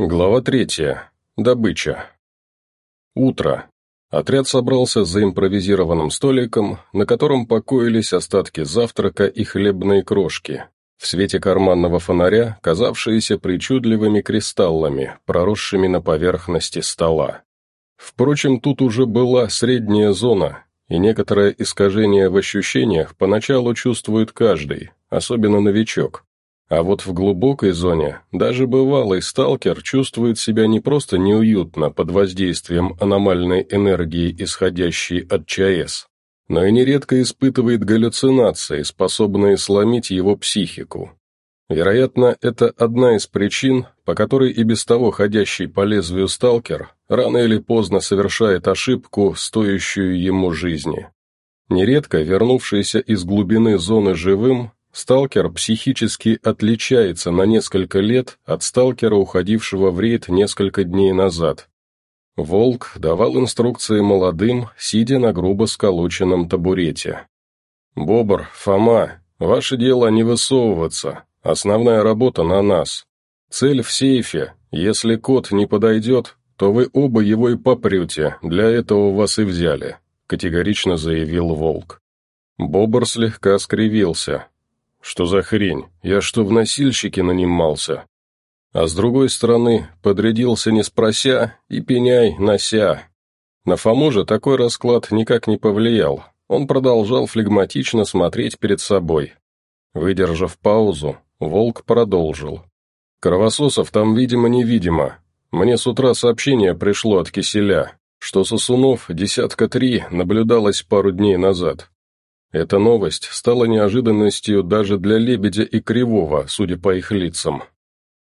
Глава третья. Добыча. Утро. Отряд собрался за импровизированным столиком, на котором покоились остатки завтрака и хлебные крошки, в свете карманного фонаря, казавшиеся причудливыми кристаллами, проросшими на поверхности стола. Впрочем, тут уже была средняя зона, и некоторое искажение в ощущениях поначалу чувствует каждый, особенно новичок. А вот в глубокой зоне даже бывалый сталкер чувствует себя не просто неуютно под воздействием аномальной энергии, исходящей от ЧАЭС, но и нередко испытывает галлюцинации, способные сломить его психику. Вероятно, это одна из причин, по которой и без того ходящий по лезвию сталкер рано или поздно совершает ошибку, стоящую ему жизни. Нередко, вернувшийся из глубины зоны живым, Сталкер психически отличается на несколько лет от сталкера, уходившего в рейд несколько дней назад. Волк давал инструкции молодым, сидя на грубо сколоченном табурете. «Бобр, Фома, ваше дело не высовываться, основная работа на нас. Цель в сейфе, если кот не подойдет, то вы оба его и попрете, для этого вас и взяли», категорично заявил Волк. Бобр слегка скривился, что за хрень? Я что, в носильщике нанимался? А с другой стороны, подрядился не спрося и пеняй, нося. На Фому же такой расклад никак не повлиял. Он продолжал флегматично смотреть перед собой. Выдержав паузу, Волк продолжил. «Кровососов там видимо-невидимо. Мне с утра сообщение пришло от Киселя, что Сосунов десятка три наблюдалось пару дней назад. Эта новость стала неожиданностью даже для Лебедя и Кривого, судя по их лицам.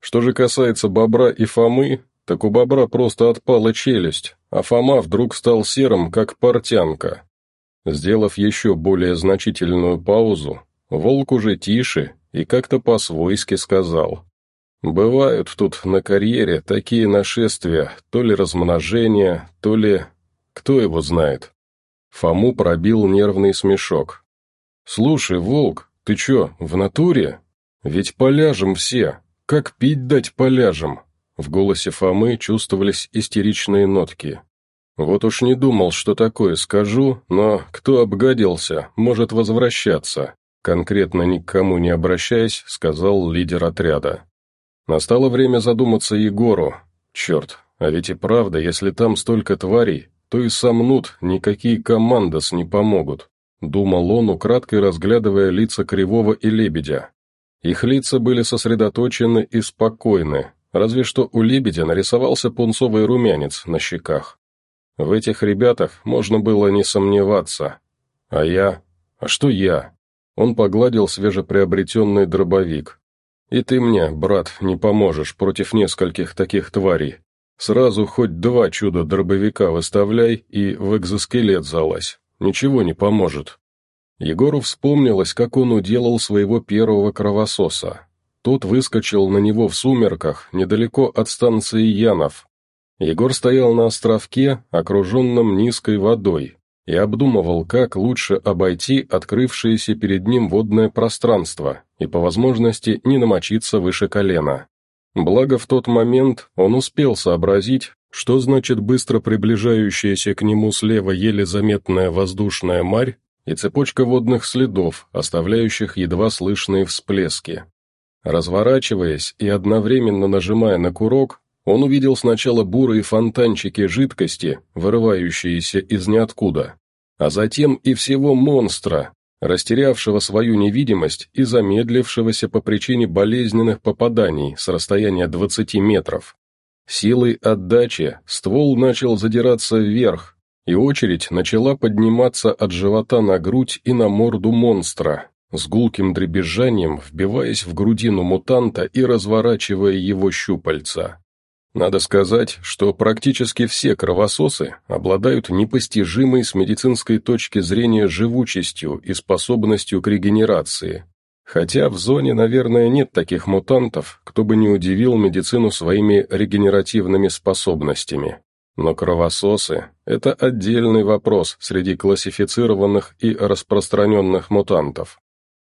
Что же касается Бобра и Фомы, так у Бобра просто отпала челюсть, а Фома вдруг стал серым, как портянка. Сделав еще более значительную паузу, Волк уже тише и как-то по-свойски сказал. «Бывают тут на карьере такие нашествия, то ли размножение, то ли... Кто его знает?» Фому пробил нервный смешок. «Слушай, Волк, ты чё, в натуре? Ведь поляжем все. Как пить дать поляжем?» В голосе Фомы чувствовались истеричные нотки. «Вот уж не думал, что такое скажу, но кто обгадился, может возвращаться», конкретно ни к кому не обращаясь, сказал лидер отряда. Настало время задуматься Егору. Черт, а ведь и правда, если там столько тварей, то и сомнут, никакие командос не помогут», — думал он, украдкой разглядывая лица Кривого и Лебедя. Их лица были сосредоточены и спокойны, разве что у Лебедя нарисовался пунцовый румянец на щеках. В этих ребятах можно было не сомневаться. А я? А что я? Он погладил свежеприобретенный дробовик. «И ты мне, брат, не поможешь против нескольких таких тварей. Сразу хоть два чуда-дробовика выставляй и в экзоскелет залазь. Ничего не поможет. Егору вспомнилось, как он уделал своего первого кровососа. Тот выскочил на него в сумерках, недалеко от станции Янов. Егор стоял на островке, окруженном низкой водой, и обдумывал, как лучше обойти открывшееся перед ним водное пространство и по возможности не намочиться выше колена. Благо в тот момент он успел сообразить, что значит быстро приближающаяся к нему слева еле заметная воздушная марь и цепочка водных следов, оставляющих едва слышные всплески. Разворачиваясь и одновременно нажимая на курок, он увидел сначала бурые фонтанчики жидкости, вырывающиеся из ниоткуда, а затем и всего монстра, растерявшего свою невидимость и замедлившегося по причине болезненных попаданий с расстояния 20 метров. Силой отдачи ствол начал задираться вверх, и очередь начала подниматься от живота на грудь и на морду монстра, с гулким дребезжанием вбиваясь в грудину мутанта и разворачивая его щупальца. Надо сказать, что практически все кровососы обладают непостижимой с медицинской точки зрения живучестью и способностью к регенерации. Хотя в зоне, наверное, нет таких мутантов, кто бы не удивил медицину своими регенеративными способностями. Но кровососы – это отдельный вопрос среди классифицированных и распространенных мутантов.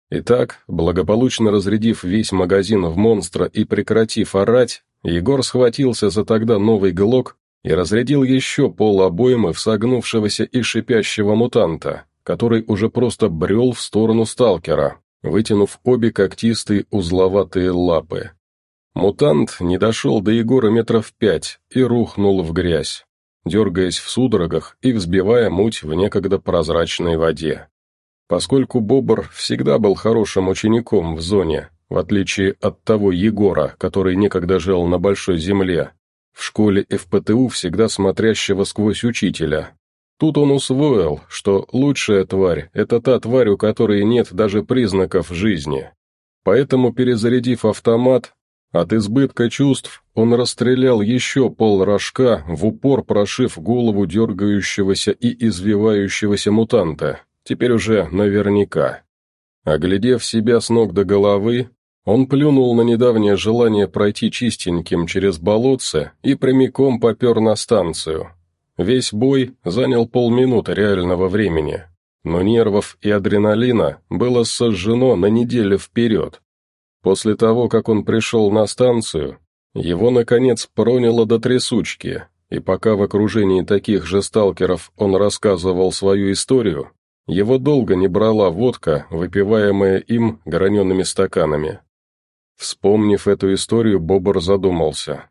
Итак, благополучно разрядив весь магазин в монстра и прекратив орать, Егор схватился за тогда новый глок и разрядил еще пол обоймы в согнувшегося и шипящего мутанта, который уже просто брел в сторону сталкера, вытянув обе когтистые узловатые лапы. Мутант не дошел до Егора метров пять и рухнул в грязь, дергаясь в судорогах и взбивая муть в некогда прозрачной воде. Поскольку Бобр всегда был хорошим учеником в зоне, в отличие от того Егора, который некогда жил на большой земле, в школе ФПТУ всегда смотрящего сквозь учителя. Тут он усвоил, что лучшая тварь – это та тварь, у которой нет даже признаков жизни. Поэтому, перезарядив автомат, от избытка чувств он расстрелял еще пол рожка, в упор прошив голову дергающегося и извивающегося мутанта, теперь уже наверняка. Оглядев себя с ног до головы, он плюнул на недавнее желание пройти чистеньким через болотце и прямиком попер на станцию. Весь бой занял полминуты реального времени, но нервов и адреналина было сожжено на неделю вперед. После того, как он пришел на станцию, его, наконец, проняло до трясучки, и пока в окружении таких же сталкеров он рассказывал свою историю, его долго не брала водка, выпиваемая им гранеными стаканами. Вспомнив эту историю, Бобр задумался.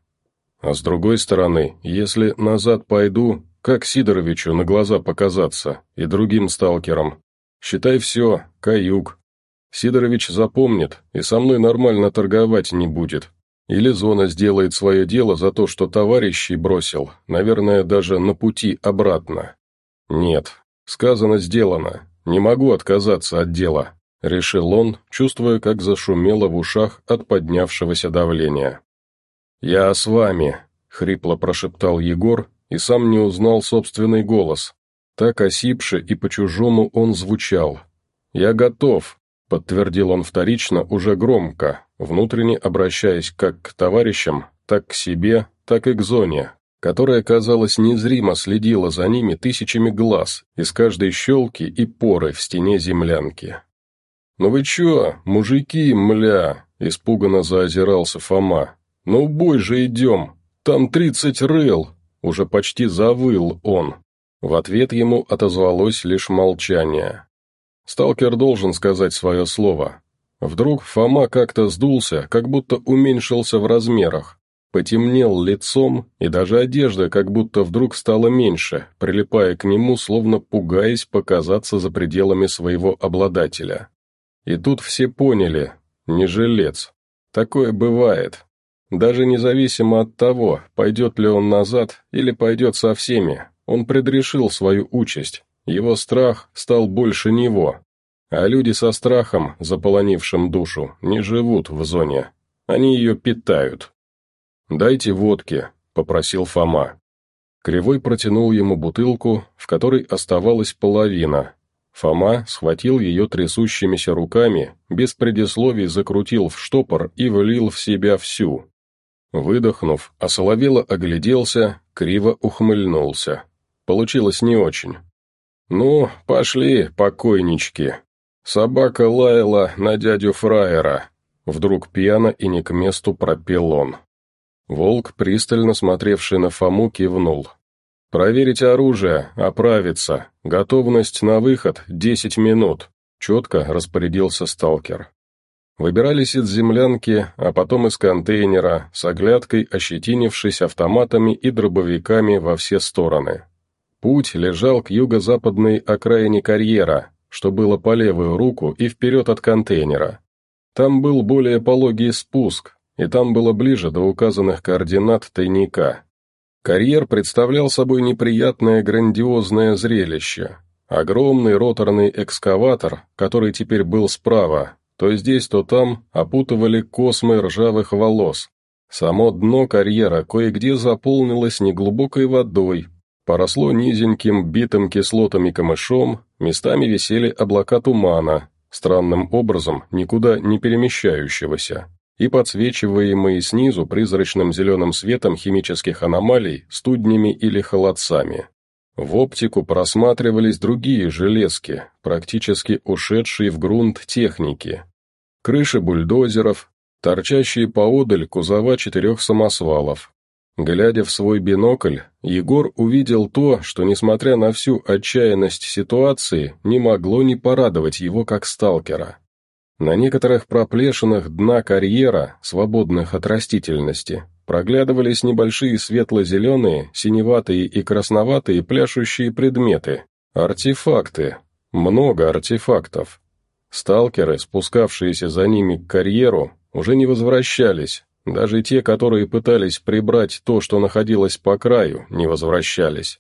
А с другой стороны, если назад пойду, как Сидоровичу на глаза показаться и другим сталкерам? Считай все, каюк. Сидорович запомнит и со мной нормально торговать не будет. Или зона сделает свое дело за то, что товарищей бросил, наверное, даже на пути обратно. Нет, сказано, сделано. Не могу отказаться от дела. — решил он, чувствуя, как зашумело в ушах от поднявшегося давления. «Я с вами», — хрипло прошептал Егор и сам не узнал собственный голос. Так осипше и по-чужому он звучал. «Я готов», — подтвердил он вторично уже громко, внутренне обращаясь как к товарищам, так к себе, так и к зоне, которая, казалось, незримо следила за ними тысячами глаз из каждой щелки и поры в стене землянки. «Ну вы чё, мужики, мля!» – испуганно заозирался Фома. «Ну бой же идем! Там тридцать рыл!» – уже почти завыл он. В ответ ему отозвалось лишь молчание. Сталкер должен сказать свое слово. Вдруг Фома как-то сдулся, как будто уменьшился в размерах. Потемнел лицом, и даже одежда как будто вдруг стала меньше, прилипая к нему, словно пугаясь показаться за пределами своего обладателя. И тут все поняли, не жилец. Такое бывает. Даже независимо от того, пойдет ли он назад или пойдет со всеми, он предрешил свою участь, его страх стал больше него. А люди со страхом, заполонившим душу, не живут в зоне, они ее питают. «Дайте водки», — попросил Фома. Кривой протянул ему бутылку, в которой оставалась половина, Фома схватил ее трясущимися руками, без предисловий закрутил в штопор и влил в себя всю. Выдохнув, осоловело огляделся, криво ухмыльнулся. Получилось не очень. «Ну, пошли, покойнички». Собака лаяла на дядю Фраера. Вдруг пьяно и не к месту пропел он. Волк, пристально смотревший на Фому, кивнул. «Проверить оружие, оправиться. Готовность на выход – десять минут», – четко распорядился сталкер. Выбирались из землянки, а потом из контейнера, с оглядкой ощетинившись автоматами и дробовиками во все стороны. Путь лежал к юго-западной окраине карьера, что было по левую руку и вперед от контейнера. Там был более пологий спуск, и там было ближе до указанных координат тайника. Карьер представлял собой неприятное грандиозное зрелище. Огромный роторный экскаватор, который теперь был справа, то здесь, то там опутывали космы ржавых волос. Само дно карьера кое-где заполнилось неглубокой водой, поросло низеньким битым кислотами камышом, местами висели облака тумана, странным образом никуда не перемещающегося и подсвечиваемые снизу призрачным зеленым светом химических аномалий студнями или холодцами. В оптику просматривались другие железки, практически ушедшие в грунт техники. Крыши бульдозеров, торчащие поодаль кузова четырех самосвалов. Глядя в свой бинокль, Егор увидел то, что, несмотря на всю отчаянность ситуации, не могло не порадовать его как сталкера. На некоторых проплешинах дна карьера, свободных от растительности, проглядывались небольшие светло-зеленые, синеватые и красноватые пляшущие предметы, артефакты, много артефактов. Сталкеры, спускавшиеся за ними к карьеру, уже не возвращались, даже те, которые пытались прибрать то, что находилось по краю, не возвращались.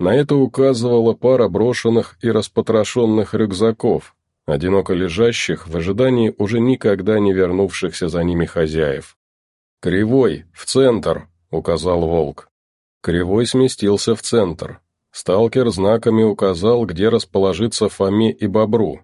На это указывала пара брошенных и распотрошенных рюкзаков, одиноко лежащих в ожидании уже никогда не вернувшихся за ними хозяев. «Кривой, в центр!» — указал волк. Кривой сместился в центр. Сталкер знаками указал, где расположиться Фоме и Бобру.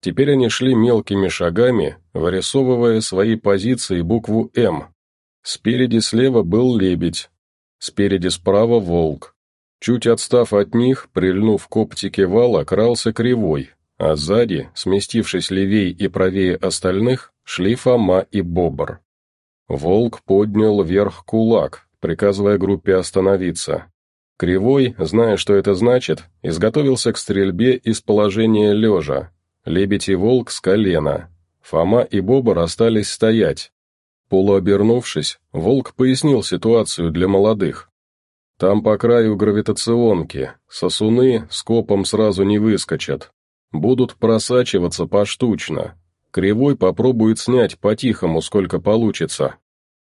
Теперь они шли мелкими шагами, вырисовывая свои позиции букву «М». Спереди слева был лебедь, спереди справа волк. Чуть отстав от них, прильнув к оптике вала, крался кривой, а сзади, сместившись левее и правее остальных, шли Фома и Бобр. Волк поднял вверх кулак, приказывая группе остановиться. Кривой, зная, что это значит, изготовился к стрельбе из положения лежа. Лебедь и волк с колена. Фома и Бобр остались стоять. Полуобернувшись, волк пояснил ситуацию для молодых. Там по краю гравитационки, сосуны скопом сразу не выскочат, Будут просачиваться поштучно. Кривой попробует снять по-тихому, сколько получится.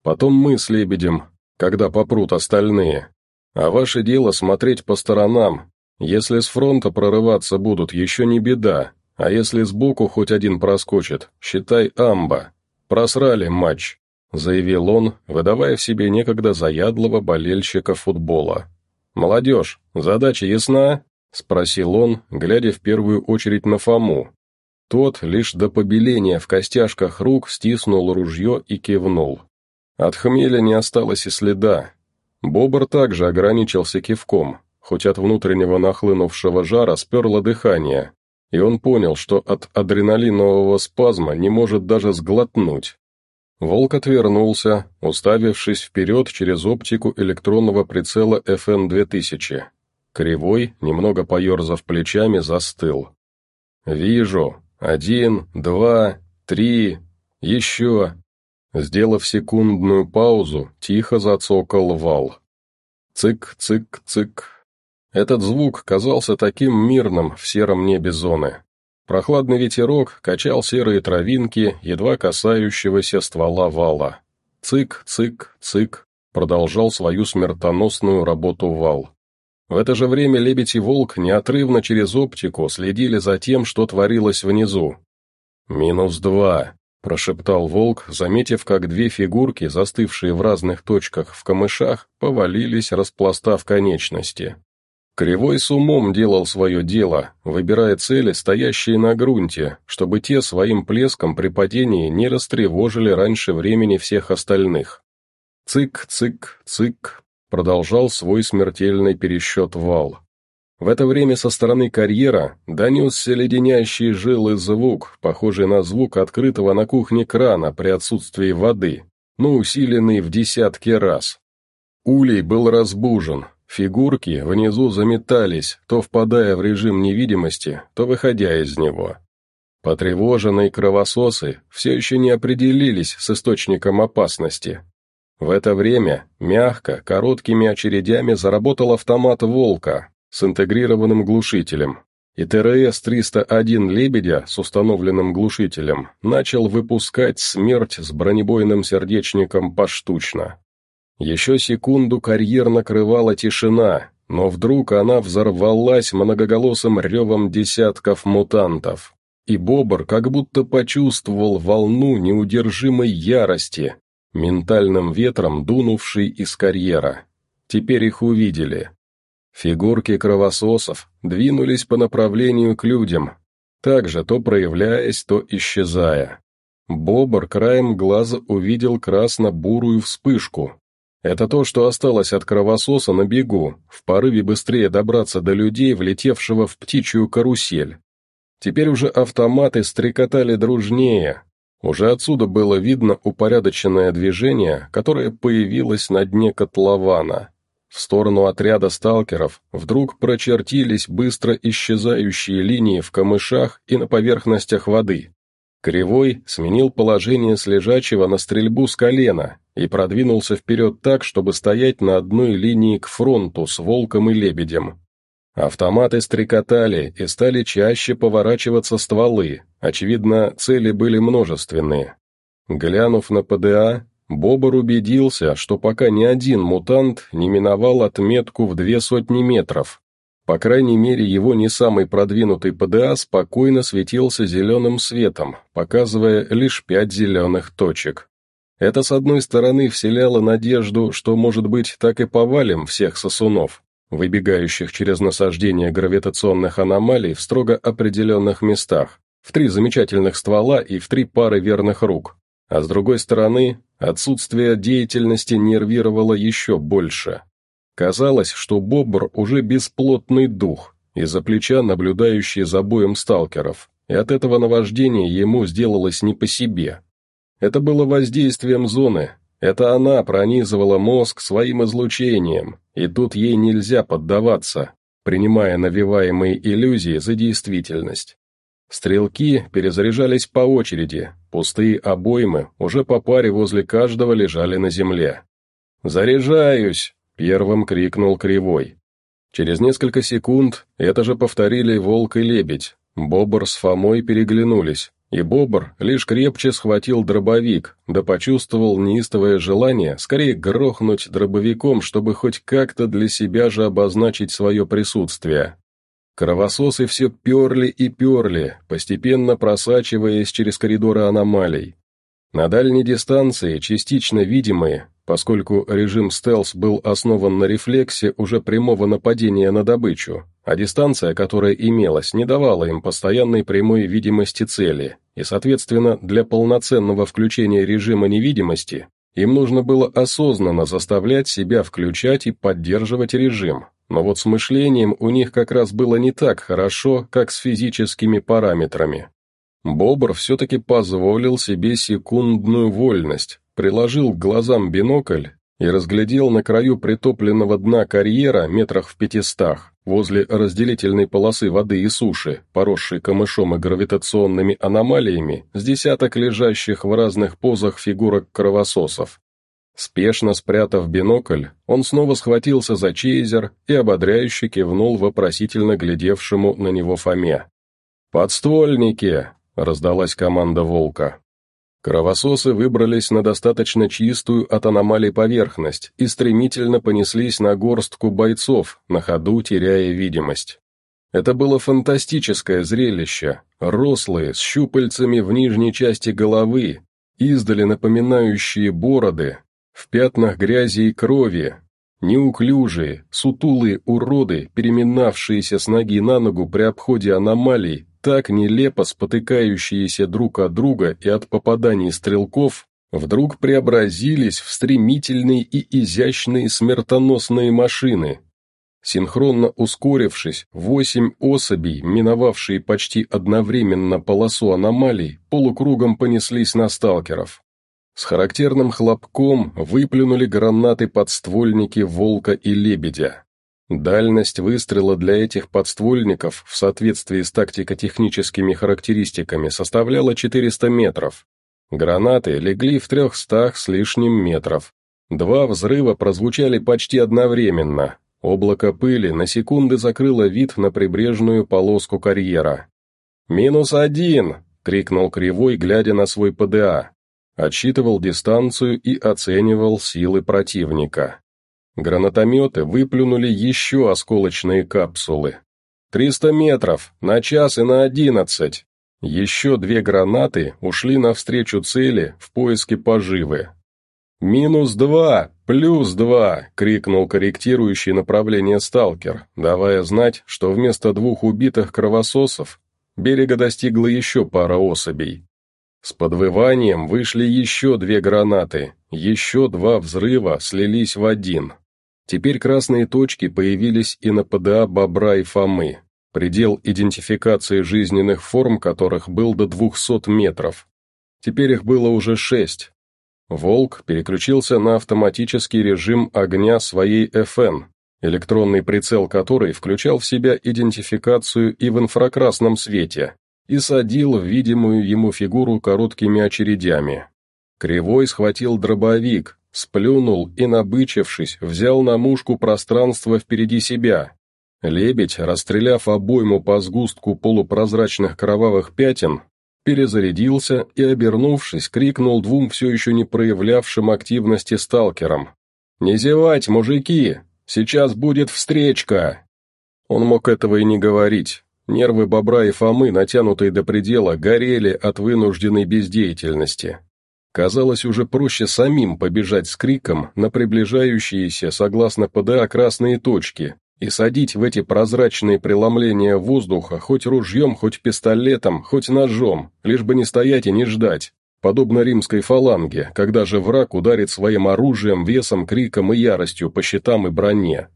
Потом мы с лебедем, когда попрут остальные. А ваше дело смотреть по сторонам. Если с фронта прорываться будут, еще не беда. А если сбоку хоть один проскочит, считай амба. Просрали матч, заявил он, выдавая в себе некогда заядлого болельщика футбола. «Молодежь, задача ясна?» — спросил он, глядя в первую очередь на Фому. Тот лишь до побеления в костяшках рук стиснул ружье и кивнул. От хмеля не осталось и следа. Бобр также ограничился кивком, хоть от внутреннего нахлынувшего жара сперло дыхание, и он понял, что от адреналинового спазма не может даже сглотнуть. Волк отвернулся, уставившись вперед через оптику электронного прицела FN-2000. Кривой, немного поерзав плечами, застыл. «Вижу. Один, два, три. Еще». Сделав секундную паузу, тихо зацокал вал. Цик-цик-цик. Этот звук казался таким мирным в сером небе зоны. Прохладный ветерок качал серые травинки, едва касающегося ствола вала. Цик-цик-цик продолжал свою смертоносную работу вал. В это же время лебедь и волк неотрывно через оптику следили за тем, что творилось внизу. «Минус два», – прошептал волк, заметив, как две фигурки, застывшие в разных точках в камышах, повалились, распластав конечности. Кривой с умом делал свое дело, выбирая цели, стоящие на грунте, чтобы те своим плеском при падении не растревожили раньше времени всех остальных. Цик, цик, цик, продолжал свой смертельный пересчет вал. В это время со стороны карьера донесся леденящий жилы звук, похожий на звук открытого на кухне крана при отсутствии воды, но усиленный в десятки раз. Улей был разбужен, фигурки внизу заметались, то впадая в режим невидимости, то выходя из него. Потревоженные кровососы все еще не определились с источником опасности, в это время, мягко, короткими очередями заработал автомат «Волка» с интегрированным глушителем, и ТРС-301 «Лебедя» с установленным глушителем начал выпускать смерть с бронебойным сердечником поштучно. Еще секунду карьер накрывала тишина, но вдруг она взорвалась многоголосым ревом десятков мутантов. И Бобр как будто почувствовал волну неудержимой ярости, ментальным ветром дунувший из карьера. Теперь их увидели. Фигурки кровососов двинулись по направлению к людям, также то проявляясь, то исчезая. Бобр краем глаза увидел красно-бурую вспышку. Это то, что осталось от кровососа на бегу, в порыве быстрее добраться до людей, влетевшего в птичью карусель. Теперь уже автоматы стрекотали дружнее, Уже отсюда было видно упорядоченное движение, которое появилось на дне котлована. В сторону отряда сталкеров вдруг прочертились быстро исчезающие линии в камышах и на поверхностях воды. Кривой сменил положение с лежачего на стрельбу с колена и продвинулся вперед так, чтобы стоять на одной линии к фронту с волком и лебедем. Автоматы стрекотали и стали чаще поворачиваться стволы, очевидно, цели были множественные. Глянув на ПДА, Бобр убедился, что пока ни один мутант не миновал отметку в две сотни метров. По крайней мере, его не самый продвинутый ПДА спокойно светился зеленым светом, показывая лишь пять зеленых точек. Это, с одной стороны, вселяло надежду, что, может быть, так и повалим всех сосунов, выбегающих через насаждение гравитационных аномалий в строго определенных местах, в три замечательных ствола и в три пары верных рук. А с другой стороны, Отсутствие деятельности нервировало еще больше. Казалось, что Бобр уже бесплотный дух, из-за плеча наблюдающий за боем сталкеров, и от этого наваждения ему сделалось не по себе. Это было воздействием зоны, это она пронизывала мозг своим излучением, и тут ей нельзя поддаваться, принимая навеваемые иллюзии за действительность. Стрелки перезаряжались по очереди, пустые обоймы уже по паре возле каждого лежали на земле. «Заряжаюсь!» — первым крикнул Кривой. Через несколько секунд это же повторили Волк и Лебедь. Бобр с Фомой переглянулись, и Бобр лишь крепче схватил дробовик, да почувствовал неистовое желание скорее грохнуть дробовиком, чтобы хоть как-то для себя же обозначить свое присутствие. Кровососы все перли и перли, постепенно просачиваясь через коридоры аномалий. На дальней дистанции, частично видимые, поскольку режим стелс был основан на рефлексе уже прямого нападения на добычу, а дистанция, которая имелась, не давала им постоянной прямой видимости цели, и, соответственно, для полноценного включения режима невидимости им нужно было осознанно заставлять себя включать и поддерживать режим, но вот с мышлением у них как раз было не так хорошо, как с физическими параметрами. Бобр все-таки позволил себе секундную вольность, приложил к глазам бинокль и разглядел на краю притопленного дна карьера метрах в пятистах, возле разделительной полосы воды и суши, поросшей камышом и гравитационными аномалиями, с десяток лежащих в разных позах фигурок кровососов. Спешно спрятав бинокль, он снова схватился за чейзер и ободряюще кивнул вопросительно глядевшему на него Фоме. «Подствольники!» — раздалась команда «Волка». Кровососы выбрались на достаточно чистую от аномалий поверхность и стремительно понеслись на горстку бойцов, на ходу теряя видимость. Это было фантастическое зрелище, рослые, с щупальцами в нижней части головы, издали напоминающие бороды, в пятнах грязи и крови, неуклюжие, сутулые уроды, переминавшиеся с ноги на ногу при обходе аномалий, так нелепо спотыкающиеся друг от друга и от попаданий стрелков, вдруг преобразились в стремительные и изящные смертоносные машины. Синхронно ускорившись, восемь особей, миновавшие почти одновременно полосу аномалий, полукругом понеслись на сталкеров. С характерным хлопком выплюнули гранаты-подствольники «Волка» и «Лебедя». Дальность выстрела для этих подствольников в соответствии с тактико-техническими характеристиками составляла 400 метров. Гранаты легли в трехстах с лишним метров. Два взрыва прозвучали почти одновременно. Облако пыли на секунды закрыло вид на прибрежную полоску карьера. «Минус один!» — крикнул Кривой, глядя на свой ПДА отсчитывал дистанцию и оценивал силы противника. Гранатометы выплюнули еще осколочные капсулы. «Триста метров, на час и на одиннадцать!» Еще две гранаты ушли навстречу цели в поиске поживы. «Минус два, плюс два!» — крикнул корректирующий направление сталкер, давая знать, что вместо двух убитых кровососов берега достигла еще пара особей. С подвыванием вышли еще две гранаты, еще два взрыва слились в один. Теперь красные точки появились и на ПДА Бобра и Фомы, предел идентификации жизненных форм которых был до 200 метров. теперь их было уже шесть. «Волк» переключился на автоматический режим огня своей ФН, электронный прицел которой включал в себя идентификацию и в инфракрасном свете, и садил в видимую ему фигуру короткими очередями. Кривой схватил дробовик, сплюнул и, набычившись, взял на мушку пространство впереди себя. Лебедь, расстреляв обойму по сгустку полупрозрачных кровавых пятен, перезарядился и, обернувшись, крикнул двум все еще не проявлявшим активности сталкерам. «Не зевать, мужики! Сейчас будет встречка!» Он мог этого и не говорить. Нервы бобра и Фомы, натянутые до предела, горели от вынужденной бездеятельности. Казалось, уже проще самим побежать с криком на приближающиеся, согласно ПДА, красные точки и садить в эти прозрачные преломления воздуха хоть ружьем, хоть пистолетом, хоть ножом, лишь бы не стоять и не ждать, подобно римской фаланге, когда же враг ударит своим оружием, весом, криком и яростью по щитам и броне.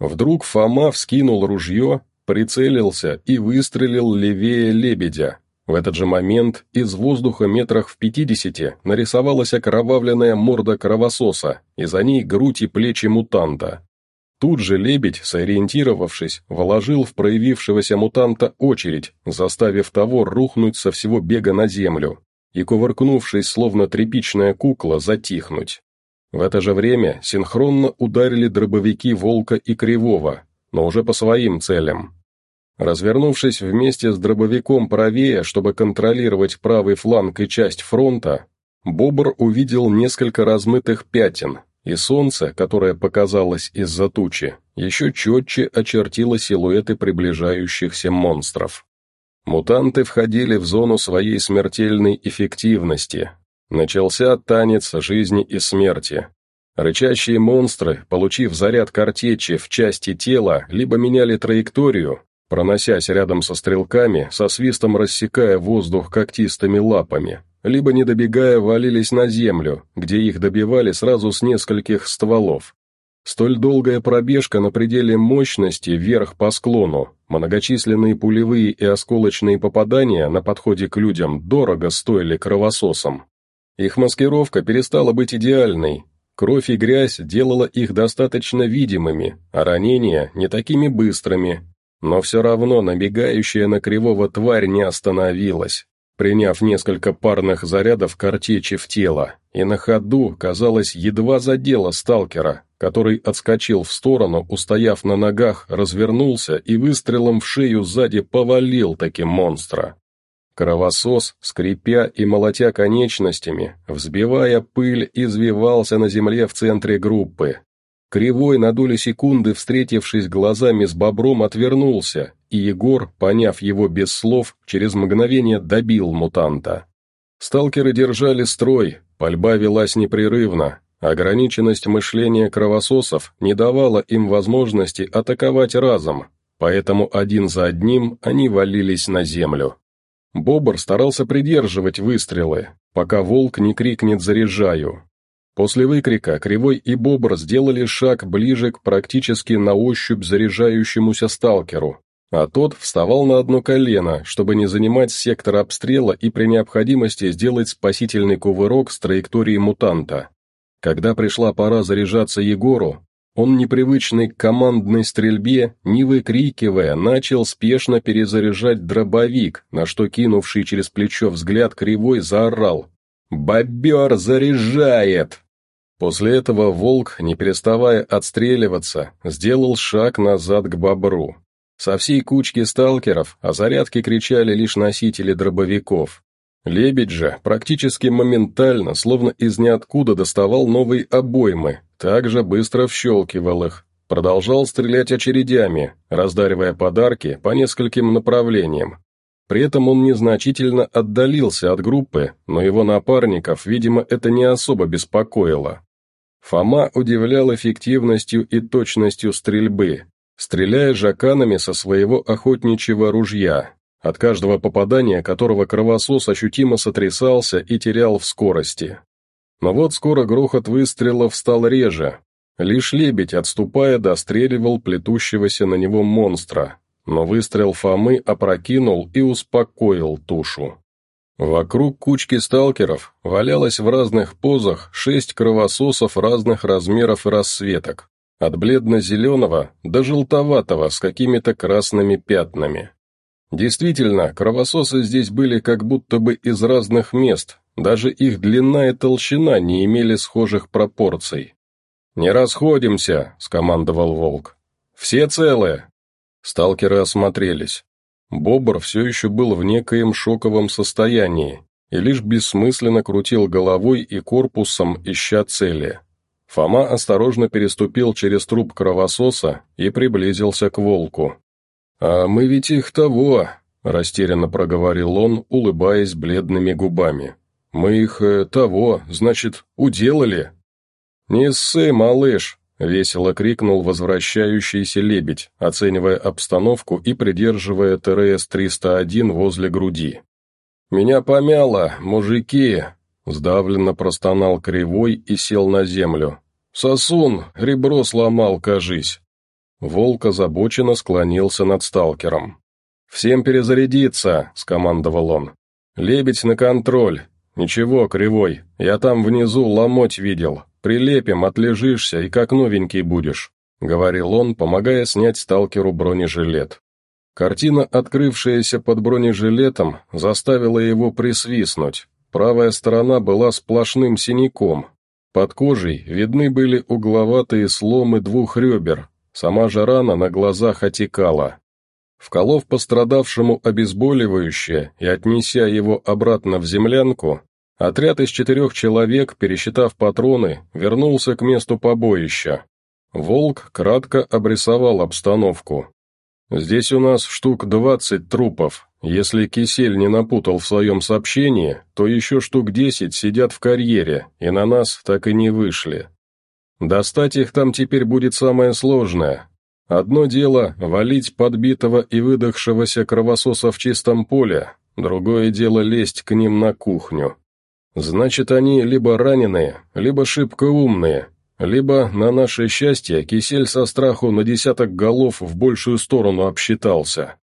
Вдруг Фома вскинул ружье, прицелился и выстрелил левее лебедя, в этот же момент из воздуха метрах в пятидесяти нарисовалась окровавленная морда кровососа, и за ней грудь и плечи мутанта. Тут же лебедь, сориентировавшись, вложил в проявившегося мутанта очередь, заставив того рухнуть со всего бега на землю, и, кувыркнувшись, словно тряпичная кукла, затихнуть. В это же время синхронно ударили дробовики Волка и Кривого, но уже по своим целям. Развернувшись вместе с дробовиком правее, чтобы контролировать правый фланг и часть фронта, Бобр увидел несколько размытых пятен, и солнце, которое показалось из-за тучи, еще четче очертило силуэты приближающихся монстров. Мутанты входили в зону своей смертельной эффективности. Начался танец жизни и смерти. Рычащие монстры, получив заряд картечи в части тела, либо меняли траекторию, проносясь рядом со стрелками, со свистом рассекая воздух когтистыми лапами, либо, не добегая, валились на землю, где их добивали сразу с нескольких стволов. Столь долгая пробежка на пределе мощности вверх по склону, многочисленные пулевые и осколочные попадания на подходе к людям дорого стоили кровососам. Их маскировка перестала быть идеальной, кровь и грязь делала их достаточно видимыми, а ранения не такими быстрыми, но все равно набегающая на кривого тварь не остановилась, приняв несколько парных зарядов картечи в тело, и на ходу, казалось, едва задела сталкера, который отскочил в сторону, устояв на ногах, развернулся и выстрелом в шею сзади повалил таки монстра. Кровосос, скрипя и молотя конечностями, взбивая пыль, извивался на земле в центре группы, Кривой на долю секунды, встретившись глазами с бобром, отвернулся, и Егор, поняв его без слов, через мгновение добил мутанта. Сталкеры держали строй, пальба велась непрерывно, ограниченность мышления кровососов не давала им возможности атаковать разом, поэтому один за одним они валились на землю. Бобр старался придерживать выстрелы, пока волк не крикнет «заряжаю», После выкрика Кривой и Бобр сделали шаг ближе к практически на ощупь заряжающемуся сталкеру, а тот вставал на одно колено, чтобы не занимать сектор обстрела и при необходимости сделать спасительный кувырок с траектории мутанта. Когда пришла пора заряжаться Егору, он, непривычный к командной стрельбе, не выкрикивая, начал спешно перезаряжать дробовик, на что кинувший через плечо взгляд Кривой заорал «Бобер заряжает!» После этого волк, не переставая отстреливаться, сделал шаг назад к бобру. Со всей кучки сталкеров о зарядке кричали лишь носители дробовиков. Лебедь же практически моментально, словно из ниоткуда доставал новые обоймы, также быстро вщелкивал их, продолжал стрелять очередями, раздаривая подарки по нескольким направлениям. При этом он незначительно отдалился от группы, но его напарников, видимо, это не особо беспокоило. Фома удивлял эффективностью и точностью стрельбы, стреляя жаканами со своего охотничьего ружья, от каждого попадания которого кровосос ощутимо сотрясался и терял в скорости. Но вот скоро грохот выстрелов стал реже. Лишь лебедь, отступая, достреливал плетущегося на него монстра, но выстрел Фомы опрокинул и успокоил тушу. Вокруг кучки сталкеров валялось в разных позах шесть кровососов разных размеров и расцветок, от бледно-зеленого до желтоватого с какими-то красными пятнами. Действительно, кровососы здесь были как будто бы из разных мест, даже их длина и толщина не имели схожих пропорций. «Не расходимся», — скомандовал волк. «Все целые?» Сталкеры осмотрелись. Бобр все еще был в некоем шоковом состоянии и лишь бессмысленно крутил головой и корпусом, ища цели. Фома осторожно переступил через труп кровососа и приблизился к волку. «А мы ведь их того», — растерянно проговорил он, улыбаясь бледными губами. «Мы их э, того, значит, уделали?» «Не ссы, малыш», — весело крикнул возвращающийся лебедь, оценивая обстановку и придерживая ТРС-301 возле груди. «Меня помяло, мужики!» — сдавленно простонал кривой и сел на землю. «Сосун, ребро сломал, кажись!» Волк озабоченно склонился над сталкером. «Всем перезарядиться!» — скомандовал он. «Лебедь на контроль! Ничего, кривой, я там внизу ломоть видел, Прилепим, отлежишься и как новенький будешь», — говорил он, помогая снять сталкеру бронежилет. Картина, открывшаяся под бронежилетом, заставила его присвистнуть. Правая сторона была сплошным синяком. Под кожей видны были угловатые сломы двух ребер, сама же рана на глазах отекала. Вколов пострадавшему обезболивающее и отнеся его обратно в землянку, Отряд из четырех человек, пересчитав патроны, вернулся к месту побоища. Волк кратко обрисовал обстановку. «Здесь у нас штук двадцать трупов. Если Кисель не напутал в своем сообщении, то еще штук десять сидят в карьере, и на нас так и не вышли. Достать их там теперь будет самое сложное. Одно дело — валить подбитого и выдохшегося кровососа в чистом поле, другое дело — лезть к ним на кухню. Значит, они либо раненые, либо шибко умные, либо, на наше счастье, кисель со страху на десяток голов в большую сторону обсчитался.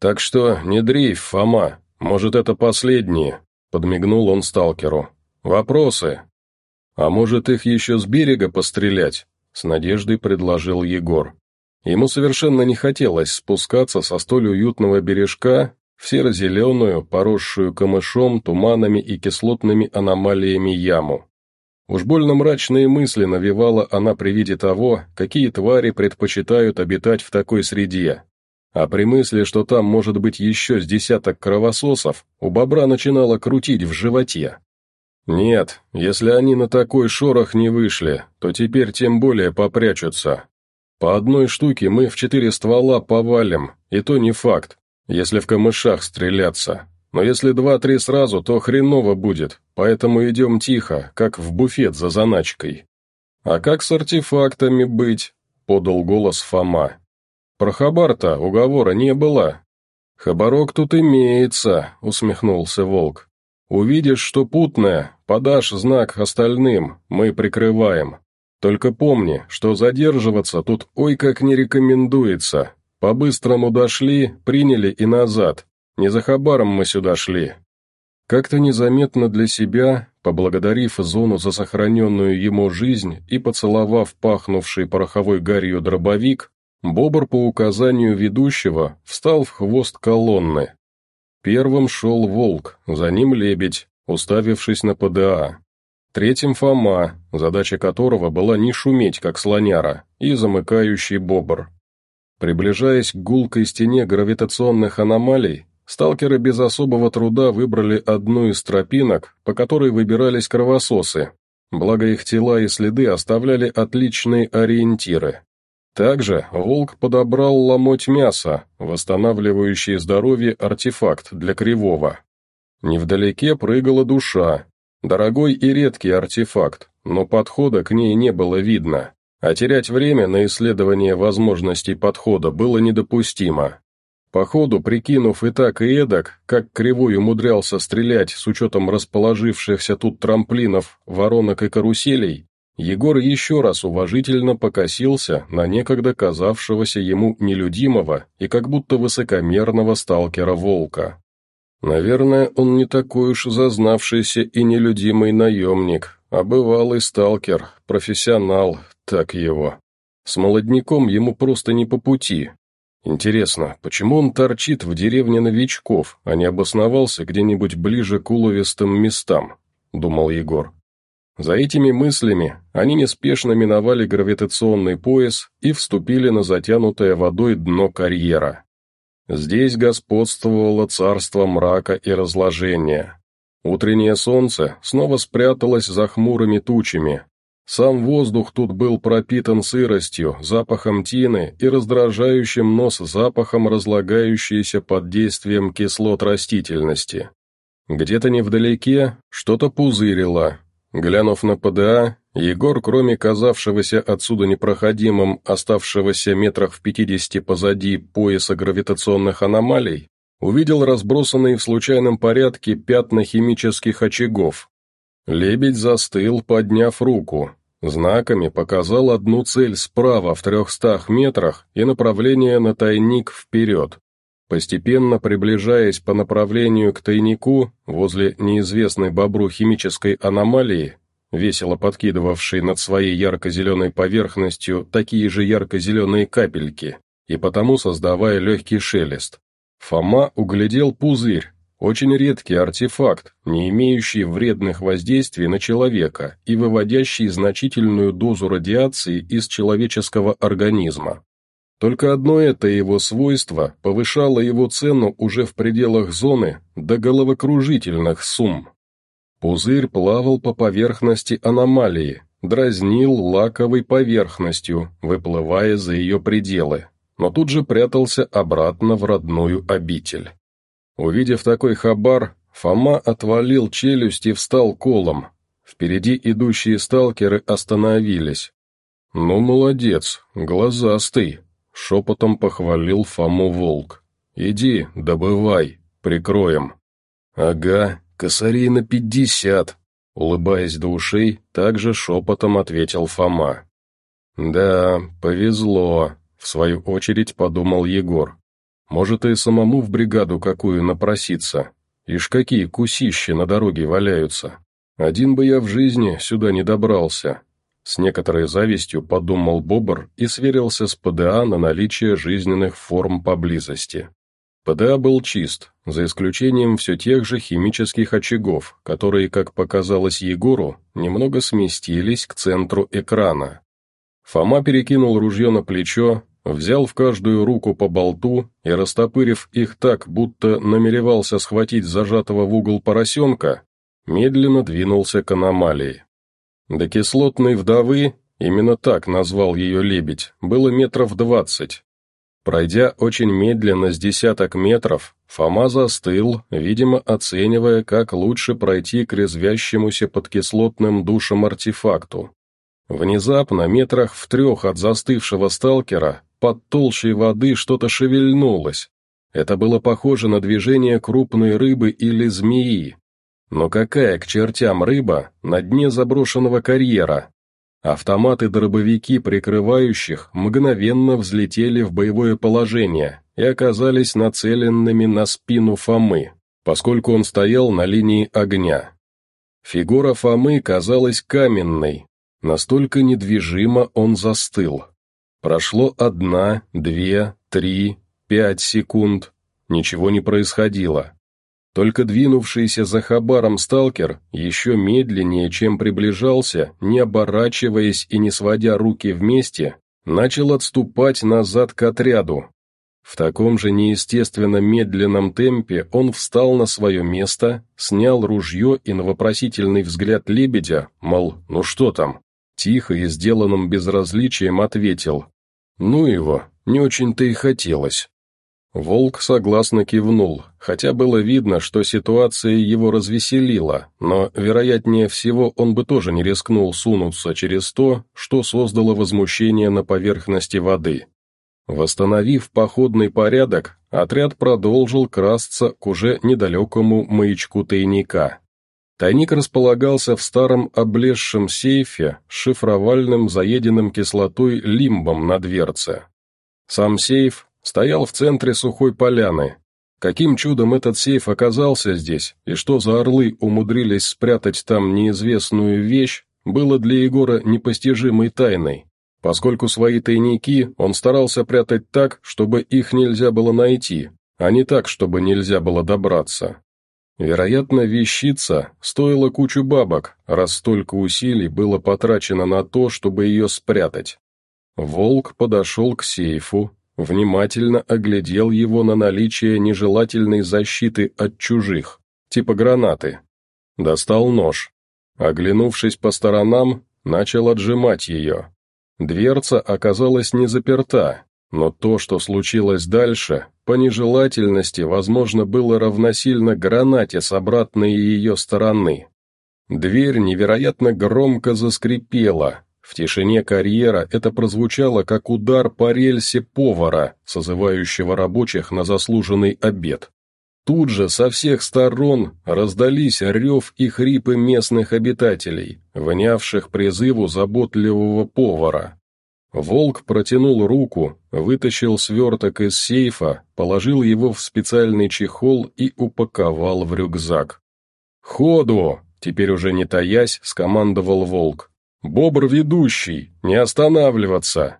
Так что не дрейф, Фома, может, это последние, подмигнул он сталкеру. Вопросы? А может, их еще с берега пострелять? С надеждой предложил Егор. Ему совершенно не хотелось спускаться со столь уютного бережка в серо-зеленую, поросшую камышом, туманами и кислотными аномалиями яму. Уж больно мрачные мысли навевала она при виде того, какие твари предпочитают обитать в такой среде. А при мысли, что там может быть еще с десяток кровососов, у бобра начинало крутить в животе. Нет, если они на такой шорох не вышли, то теперь тем более попрячутся. По одной штуке мы в четыре ствола повалим, и то не факт, если в камышах стреляться. Но если два-три сразу, то хреново будет, поэтому идем тихо, как в буфет за заначкой». «А как с артефактами быть?» — подал голос Фома. «Про хабар-то уговора не было». «Хабарок тут имеется», — усмехнулся Волк. «Увидишь, что путное, подашь знак остальным, мы прикрываем. Только помни, что задерживаться тут ой как не рекомендуется, по-быстрому дошли, приняли и назад. Не за хабаром мы сюда шли. Как-то незаметно для себя, поблагодарив зону за сохраненную ему жизнь и поцеловав пахнувший пороховой гарью дробовик, Бобр по указанию ведущего встал в хвост колонны. Первым шел волк, за ним лебедь, уставившись на ПДА. Третьим Фома, задача которого была не шуметь, как слоняра, и замыкающий Бобр. Приближаясь к гулкой стене гравитационных аномалий, сталкеры без особого труда выбрали одну из тропинок, по которой выбирались кровососы, благо их тела и следы оставляли отличные ориентиры. Также волк подобрал ломоть мяса, восстанавливающий здоровье артефакт для кривого. Невдалеке прыгала душа, дорогой и редкий артефакт, но подхода к ней не было видно. А терять время на исследование возможностей подхода было недопустимо. Походу, прикинув и так, и эдак, как Кривой умудрялся стрелять с учетом расположившихся тут трамплинов, воронок и каруселей, Егор еще раз уважительно покосился на некогда казавшегося ему нелюдимого и как будто высокомерного сталкера-волка. Наверное, он не такой уж зазнавшийся и нелюдимый наемник, а бывалый сталкер, профессионал, так его. С молодняком ему просто не по пути. Интересно, почему он торчит в деревне новичков, а не обосновался где-нибудь ближе к уловистым местам? Думал Егор. За этими мыслями они неспешно миновали гравитационный пояс и вступили на затянутое водой дно карьера. Здесь господствовало царство мрака и разложения. Утреннее солнце снова спряталось за хмурыми тучами. Сам воздух тут был пропитан сыростью, запахом тины и раздражающим нос запахом разлагающейся под действием кислот растительности. Где-то невдалеке что-то пузырило, Глянув на ПДА, Егор, кроме казавшегося отсюда непроходимым, оставшегося метрах в пятидесяти позади пояса гравитационных аномалий, увидел разбросанные в случайном порядке пятна химических очагов. Лебедь застыл, подняв руку. Знаками показал одну цель справа в трехстах метрах и направление на тайник вперед. Постепенно приближаясь по направлению к тайнику, возле неизвестной бобру химической аномалии, весело подкидывавшей над своей ярко-зеленой поверхностью такие же ярко-зеленые капельки, и потому создавая легкий шелест, Фома углядел пузырь, очень редкий артефакт, не имеющий вредных воздействий на человека и выводящий значительную дозу радиации из человеческого организма. Только одно это его свойство повышало его цену уже в пределах зоны до головокружительных сумм. Пузырь плавал по поверхности аномалии, дразнил лаковой поверхностью, выплывая за ее пределы, но тут же прятался обратно в родную обитель. Увидев такой хабар, Фома отвалил челюсть и встал колом. Впереди идущие сталкеры остановились. «Ну, молодец, глазастый», Шепотом похвалил Фому волк. «Иди, добывай, прикроем». «Ага, косарей на пятьдесят», — улыбаясь до ушей, также шепотом ответил Фома. «Да, повезло», — в свою очередь подумал Егор. «Может, и самому в бригаду какую напроситься? Ишь какие кусищи на дороге валяются. Один бы я в жизни сюда не добрался, с некоторой завистью подумал Бобр и сверился с ПДА на наличие жизненных форм поблизости. ПДА был чист, за исключением все тех же химических очагов, которые, как показалось Егору, немного сместились к центру экрана. Фома перекинул ружье на плечо, взял в каждую руку по болту и, растопырив их так, будто намеревался схватить зажатого в угол поросенка, медленно двинулся к аномалии. До кислотной вдовы, именно так назвал ее лебедь, было метров двадцать. Пройдя очень медленно с десяток метров, Фома застыл, видимо, оценивая, как лучше пройти к резвящемуся под кислотным душем артефакту. Внезапно, метрах в трех от застывшего сталкера, под толщей воды что-то шевельнулось. Это было похоже на движение крупной рыбы или змеи, но какая к чертям рыба на дне заброшенного карьера? Автоматы-дробовики прикрывающих мгновенно взлетели в боевое положение и оказались нацеленными на спину Фомы, поскольку он стоял на линии огня. Фигура Фомы казалась каменной, настолько недвижимо он застыл. Прошло одна, две, три, пять секунд, ничего не происходило. Только двинувшийся за хабаром сталкер еще медленнее, чем приближался, не оборачиваясь и не сводя руки вместе, начал отступать назад к отряду. В таком же неестественно медленном темпе он встал на свое место, снял ружье и на вопросительный взгляд лебедя, мол, ну что там, тихо и сделанным безразличием ответил. Ну его, не очень-то и хотелось. Волк согласно кивнул, хотя было видно, что ситуация его развеселила, но, вероятнее всего, он бы тоже не рискнул сунуться через то, что создало возмущение на поверхности воды. Восстановив походный порядок, отряд продолжил красться к уже недалекому маячку тайника. Тайник располагался в старом облезшем сейфе с шифровальным заеденным кислотой лимбом на дверце. Сам сейф стоял в центре сухой поляны. Каким чудом этот сейф оказался здесь, и что за орлы умудрились спрятать там неизвестную вещь, было для Егора непостижимой тайной, поскольку свои тайники он старался прятать так, чтобы их нельзя было найти, а не так, чтобы нельзя было добраться. Вероятно, вещица стоила кучу бабок, раз столько усилий было потрачено на то, чтобы ее спрятать. Волк подошел к сейфу, внимательно оглядел его на наличие нежелательной защиты от чужих, типа гранаты. Достал нож. Оглянувшись по сторонам, начал отжимать ее. Дверца оказалась не заперта, но то, что случилось дальше, по нежелательности, возможно, было равносильно гранате с обратной ее стороны. Дверь невероятно громко заскрипела, в тишине карьера это прозвучало как удар по рельсе повара, созывающего рабочих на заслуженный обед. Тут же со всех сторон раздались рев и хрипы местных обитателей, внявших призыву заботливого повара. Волк протянул руку, вытащил сверток из сейфа, положил его в специальный чехол и упаковал в рюкзак. «Ходу!» — теперь уже не таясь, скомандовал волк. «Бобр ведущий, не останавливаться!»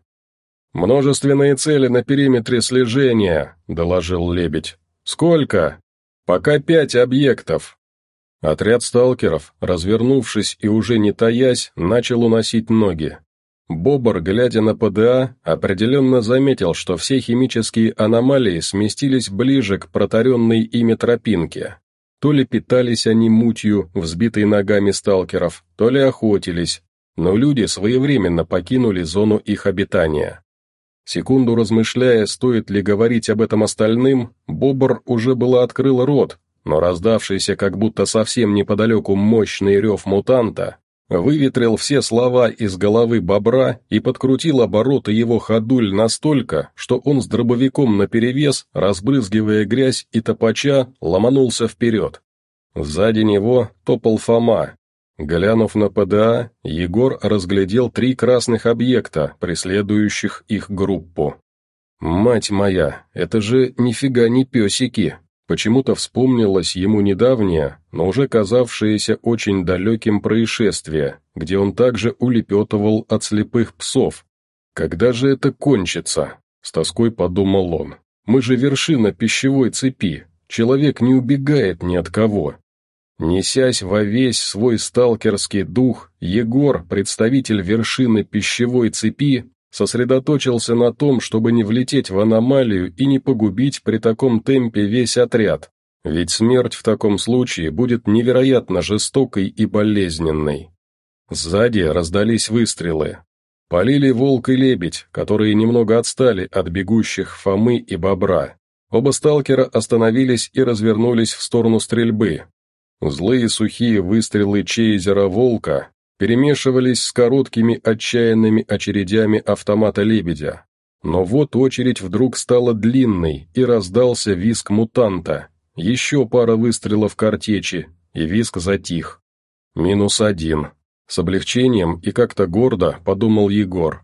«Множественные цели на периметре слежения», — доложил Лебедь. «Сколько?» «Пока пять объектов». Отряд сталкеров, развернувшись и уже не таясь, начал уносить ноги. Бобр, глядя на ПДА, определенно заметил, что все химические аномалии сместились ближе к протаренной ими тропинке. То ли питались они мутью, взбитой ногами сталкеров, то ли охотились, но люди своевременно покинули зону их обитания. Секунду размышляя, стоит ли говорить об этом остальным, Бобр уже было открыл рот, но раздавшийся как будто совсем неподалеку мощный рев мутанта выветрил все слова из головы бобра и подкрутил обороты его ходуль настолько, что он с дробовиком наперевес, разбрызгивая грязь и топача, ломанулся вперед. Сзади него топал Фома, Глянув на ПДА, Егор разглядел три красных объекта, преследующих их группу. «Мать моя, это же нифига не песики!» Почему-то вспомнилось ему недавнее, но уже казавшееся очень далеким происшествие, где он также улепетывал от слепых псов. «Когда же это кончится?» — с тоской подумал он. «Мы же вершина пищевой цепи. Человек не убегает ни от кого, Несясь во весь свой сталкерский дух, Егор, представитель вершины пищевой цепи, сосредоточился на том, чтобы не влететь в аномалию и не погубить при таком темпе весь отряд, ведь смерть в таком случае будет невероятно жестокой и болезненной. Сзади раздались выстрелы. Полили волк и лебедь, которые немного отстали от бегущих Фомы и Бобра. Оба сталкера остановились и развернулись в сторону стрельбы, Злые сухие выстрелы чейзера «Волка» перемешивались с короткими отчаянными очередями автомата «Лебедя». Но вот очередь вдруг стала длинной, и раздался виск мутанта. Еще пара выстрелов картечи, и виск затих. Минус один. С облегчением и как-то гордо подумал Егор.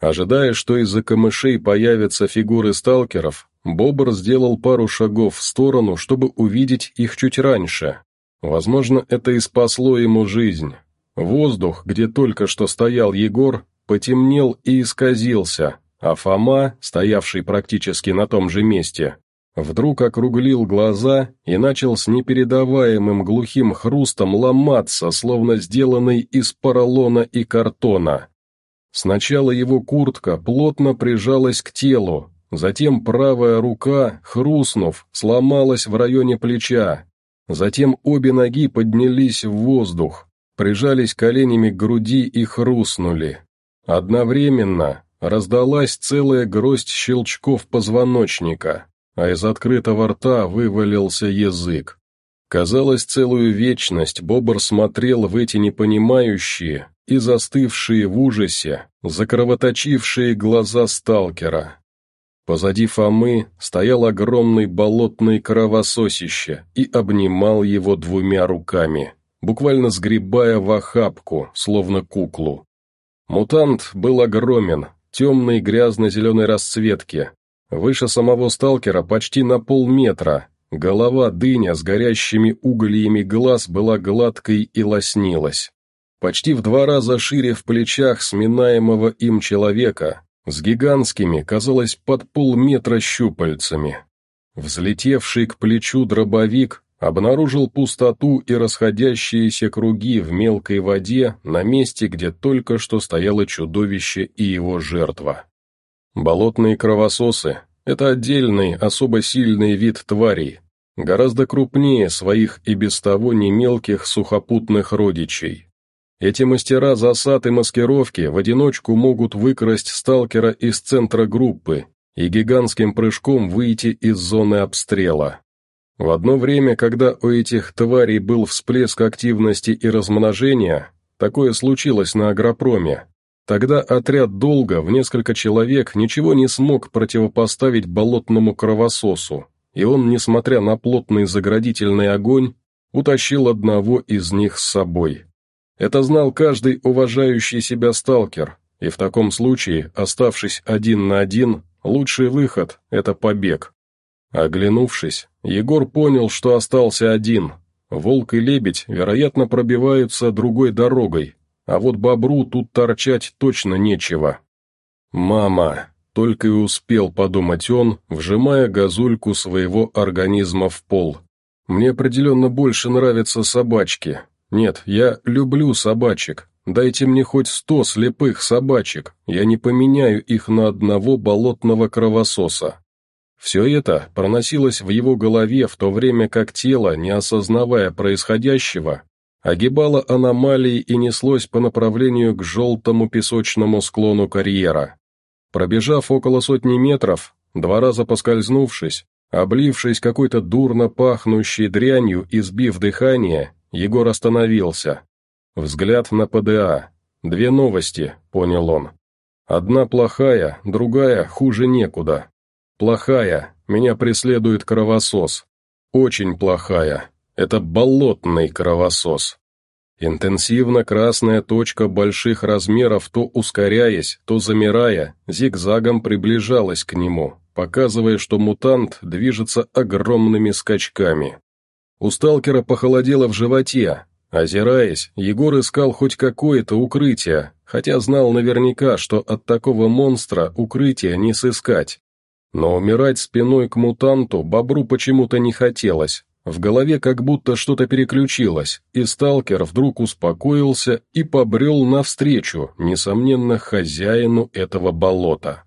Ожидая, что из-за камышей появятся фигуры сталкеров, Бобр сделал пару шагов в сторону, чтобы увидеть их чуть раньше, Возможно, это и спасло ему жизнь. Воздух, где только что стоял Егор, потемнел и исказился, а Фома, стоявший практически на том же месте, вдруг округлил глаза и начал с непередаваемым глухим хрустом ломаться, словно сделанный из поролона и картона. Сначала его куртка плотно прижалась к телу, затем правая рука, хрустнув, сломалась в районе плеча, Затем обе ноги поднялись в воздух, прижались коленями к груди и хрустнули. Одновременно раздалась целая гроздь щелчков позвоночника, а из открытого рта вывалился язык. Казалось, целую вечность Бобр смотрел в эти непонимающие и застывшие в ужасе, закровоточившие глаза сталкера. Позади Фомы стоял огромный болотный кровососище и обнимал его двумя руками, буквально сгребая в охапку, словно куклу. Мутант был огромен, темной грязно-зеленой расцветки, выше самого сталкера почти на полметра, Голова дыня с горящими угольями глаз была гладкой и лоснилась. Почти в два раза шире в плечах сминаемого им человека, с гигантскими, казалось, под полметра щупальцами. Взлетевший к плечу дробовик обнаружил пустоту и расходящиеся круги в мелкой воде на месте, где только что стояло чудовище и его жертва. Болотные кровососы – это отдельный, особо сильный вид тварей, гораздо крупнее своих и без того не мелких сухопутных родичей. Эти мастера засад и маскировки в одиночку могут выкрасть сталкера из центра группы и гигантским прыжком выйти из зоны обстрела. В одно время, когда у этих тварей был всплеск активности и размножения, такое случилось на агропроме, тогда отряд долго в несколько человек ничего не смог противопоставить болотному кровососу, и он, несмотря на плотный заградительный огонь, утащил одного из них с собой. Это знал каждый уважающий себя сталкер, и в таком случае, оставшись один на один, лучший выход – это побег. Оглянувшись, Егор понял, что остался один. Волк и лебедь, вероятно, пробиваются другой дорогой, а вот бобру тут торчать точно нечего. «Мама!» — только и успел подумать он, вжимая газульку своего организма в пол. «Мне определенно больше нравятся собачки. Нет, я люблю собачек. Дайте мне хоть сто слепых собачек, я не поменяю их на одного болотного кровососа». Все это проносилось в его голове в то время как тело, не осознавая происходящего, огибало аномалии и неслось по направлению к желтому песочному склону карьера. Пробежав около сотни метров, два раза поскользнувшись, облившись какой-то дурно пахнущей дрянью и сбив дыхание, Егор остановился. Взгляд на ПДА. Две новости, понял он. Одна плохая, другая хуже некуда. Плохая, меня преследует кровосос. Очень плохая, это болотный кровосос. Интенсивно красная точка больших размеров, то ускоряясь, то замирая, зигзагом приближалась к нему, показывая, что мутант движется огромными скачками. У сталкера похолодело в животе. Озираясь, Егор искал хоть какое-то укрытие, хотя знал наверняка, что от такого монстра укрытия не сыскать. Но умирать спиной к мутанту бобру почему-то не хотелось. В голове как будто что-то переключилось, и сталкер вдруг успокоился и побрел навстречу, несомненно, хозяину этого болота.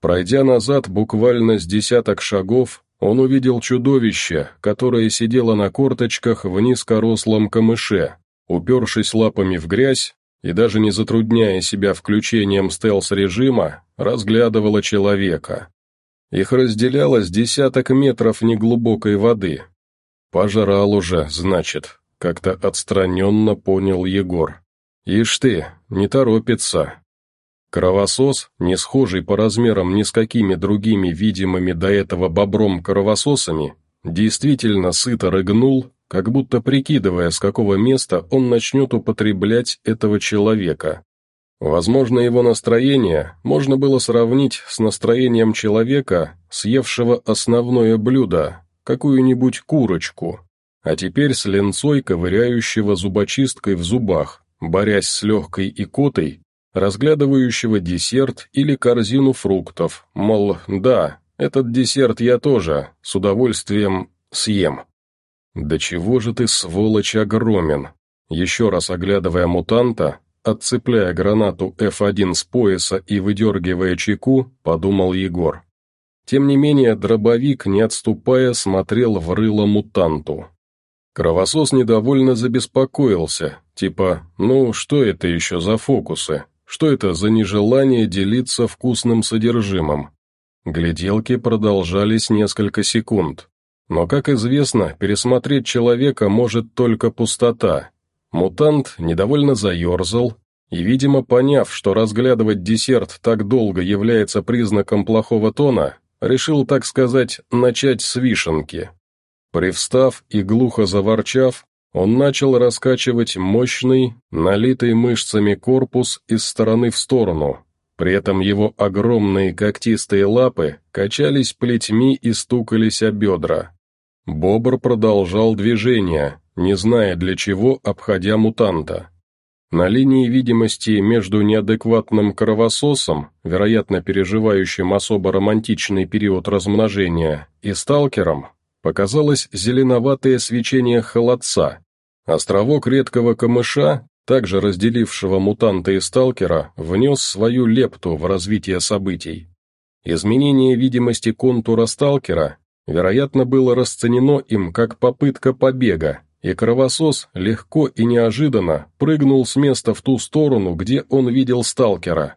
Пройдя назад буквально с десяток шагов, он увидел чудовище, которое сидело на корточках в низкорослом камыше, упершись лапами в грязь и даже не затрудняя себя включением стелс-режима, разглядывало человека. Их разделяло с десяток метров неглубокой воды. «Пожрал уже, значит», — как-то отстраненно понял Егор. «Ишь ты, не торопится». Кровосос, не схожий по размерам ни с какими другими видимыми до этого бобром-кровососами, действительно сыто рыгнул, как будто прикидывая, с какого места он начнет употреблять этого человека. Возможно, его настроение можно было сравнить с настроением человека, съевшего основное блюдо, какую-нибудь курочку, а теперь с ленцой, ковыряющего зубочисткой в зубах, борясь с легкой икотой, разглядывающего десерт или корзину фруктов, мол, да, этот десерт я тоже, с удовольствием, съем. «Да чего же ты, сволочь, огромен!» Еще раз оглядывая мутанта, Отцепляя гранату F1 с пояса и выдергивая чеку, подумал Егор. Тем не менее, дробовик, не отступая, смотрел в рыло мутанту. Кровосос недовольно забеспокоился, типа «Ну, что это еще за фокусы? Что это за нежелание делиться вкусным содержимым?» Гляделки продолжались несколько секунд. Но, как известно, пересмотреть человека может только пустота, Мутант недовольно заерзал и, видимо, поняв, что разглядывать десерт так долго является признаком плохого тона, решил, так сказать, начать с вишенки. Привстав и глухо заворчав, он начал раскачивать мощный, налитый мышцами корпус из стороны в сторону. При этом его огромные когтистые лапы качались плетьми и стукались о бедра. Бобр продолжал движение, не зная для чего, обходя мутанта. На линии видимости между неадекватным кровососом, вероятно переживающим особо романтичный период размножения, и сталкером, показалось зеленоватое свечение холодца. Островок редкого камыша, также разделившего мутанта и сталкера, внес свою лепту в развитие событий. Изменение видимости контура сталкера вероятно, было расценено им как попытка побега, и кровосос легко и неожиданно прыгнул с места в ту сторону, где он видел сталкера.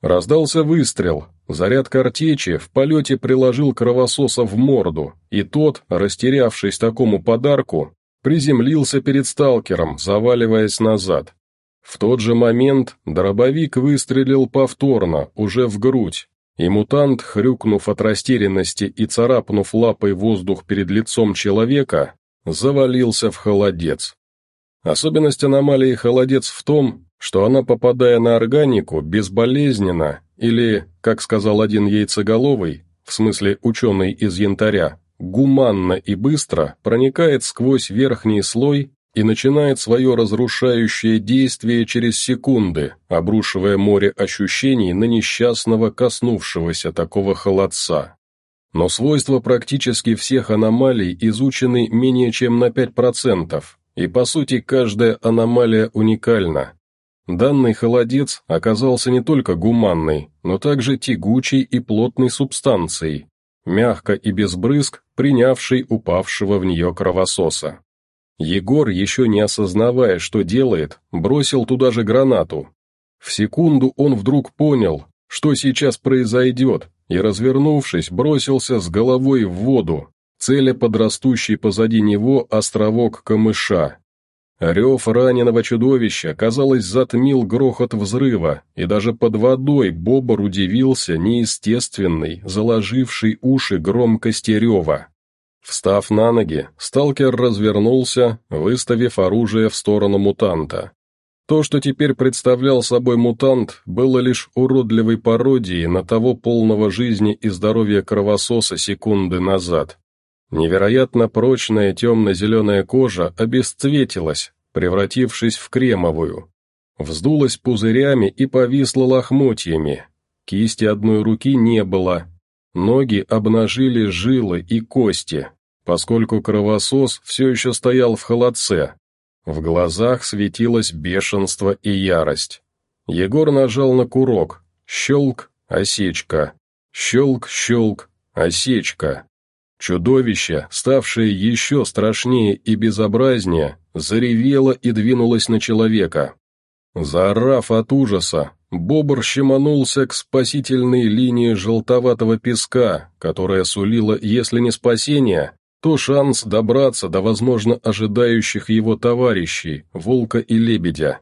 Раздался выстрел, заряд картечи в полете приложил кровососа в морду, и тот, растерявшись такому подарку, приземлился перед сталкером, заваливаясь назад. В тот же момент дробовик выстрелил повторно, уже в грудь, и мутант, хрюкнув от растерянности и царапнув лапой воздух перед лицом человека, завалился в холодец. Особенность аномалии холодец в том, что она, попадая на органику, безболезненно, или, как сказал один яйцеголовый, в смысле ученый из янтаря, гуманно и быстро проникает сквозь верхний слой и начинает свое разрушающее действие через секунды, обрушивая море ощущений на несчастного, коснувшегося такого холодца. Но свойства практически всех аномалий изучены менее чем на 5%, и по сути каждая аномалия уникальна. Данный холодец оказался не только гуманной, но также тягучей и плотной субстанцией, мягко и без брызг, принявшей упавшего в нее кровососа. Егор, еще не осознавая, что делает, бросил туда же гранату. В секунду он вдруг понял, что сейчас произойдет, и, развернувшись, бросился с головой в воду, целя подрастущий позади него островок камыша. Рев раненого чудовища, казалось, затмил грохот взрыва, и даже под водой Бобр удивился неестественной, заложившей уши громкости рева. Встав на ноги, сталкер развернулся, выставив оружие в сторону мутанта. То, что теперь представлял собой мутант, было лишь уродливой пародией на того полного жизни и здоровья кровососа секунды назад. Невероятно прочная темно-зеленая кожа обесцветилась, превратившись в кремовую. Вздулась пузырями и повисла лохмотьями. Кисти одной руки не было, Ноги обнажили жилы и кости, поскольку кровосос все еще стоял в холодце. В глазах светилось бешенство и ярость. Егор нажал на курок. Щелк, осечка. Щелк, щелк, осечка. Чудовище, ставшее еще страшнее и безобразнее, заревело и двинулось на человека. Заорав от ужаса, Бобр щеманулся к спасительной линии желтоватого песка, которая сулила, если не спасение, то шанс добраться до, возможно, ожидающих его товарищей, волка и лебедя.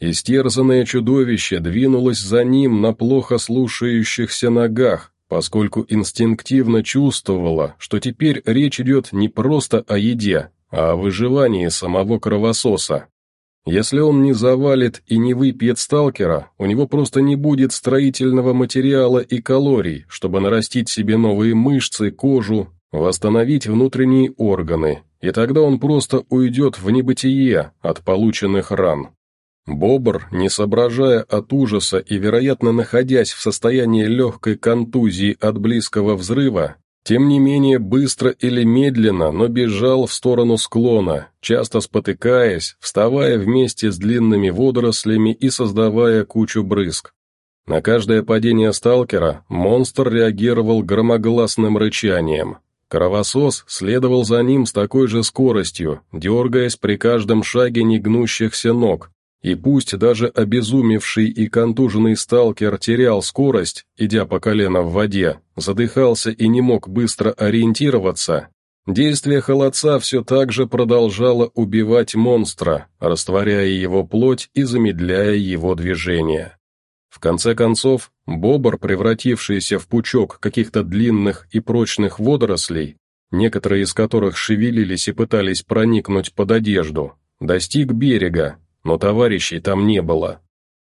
Истерзанное чудовище двинулось за ним на плохо слушающихся ногах, поскольку инстинктивно чувствовало, что теперь речь идет не просто о еде, а о выживании самого кровососа. Если он не завалит и не выпьет сталкера, у него просто не будет строительного материала и калорий, чтобы нарастить себе новые мышцы, кожу, восстановить внутренние органы, и тогда он просто уйдет в небытие от полученных ран. Бобр, не соображая от ужаса и, вероятно, находясь в состоянии легкой контузии от близкого взрыва, тем не менее, быстро или медленно, но бежал в сторону склона, часто спотыкаясь, вставая вместе с длинными водорослями и создавая кучу брызг. На каждое падение сталкера монстр реагировал громогласным рычанием. Кровосос следовал за ним с такой же скоростью, дергаясь при каждом шаге негнущихся ног, и пусть даже обезумевший и контуженный сталкер терял скорость, идя по колено в воде, задыхался и не мог быстро ориентироваться, действие холодца все так же продолжало убивать монстра, растворяя его плоть и замедляя его движение. В конце концов, бобр, превратившийся в пучок каких-то длинных и прочных водорослей, некоторые из которых шевелились и пытались проникнуть под одежду, достиг берега, но товарищей там не было.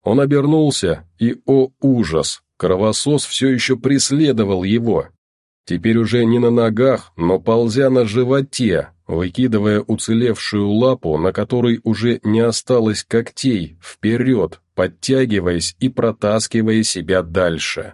Он обернулся, и, о ужас, кровосос все еще преследовал его. Теперь уже не на ногах, но ползя на животе, выкидывая уцелевшую лапу, на которой уже не осталось когтей, вперед, подтягиваясь и протаскивая себя дальше.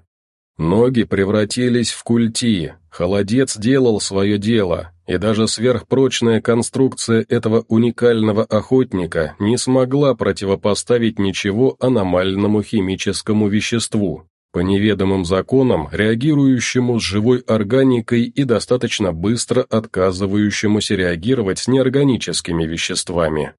Ноги превратились в культи, холодец делал свое дело, и даже сверхпрочная конструкция этого уникального охотника не смогла противопоставить ничего аномальному химическому веществу, по неведомым законам, реагирующему с живой органикой и достаточно быстро отказывающемуся реагировать с неорганическими веществами.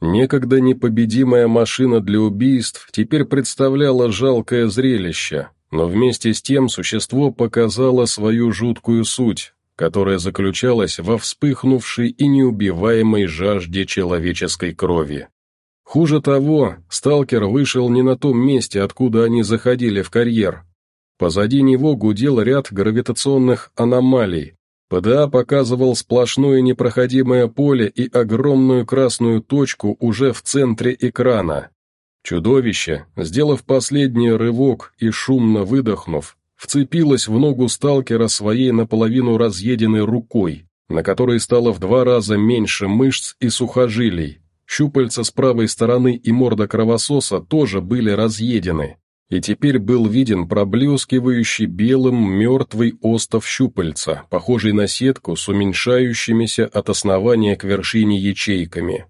Некогда непобедимая машина для убийств теперь представляла жалкое зрелище, но вместе с тем существо показало свою жуткую суть, которая заключалась во вспыхнувшей и неубиваемой жажде человеческой крови. Хуже того, сталкер вышел не на том месте, откуда они заходили в карьер. Позади него гудел ряд гравитационных аномалий. ПДА показывал сплошное непроходимое поле и огромную красную точку уже в центре экрана. Чудовище, сделав последний рывок и шумно выдохнув, вцепилось в ногу сталкера своей наполовину разъеденной рукой, на которой стало в два раза меньше мышц и сухожилий, Щупальца с правой стороны и морда кровососа тоже были разъедены, и теперь был виден проблескивающий белым мертвый остов щупальца, похожий на сетку с уменьшающимися от основания к вершине ячейками.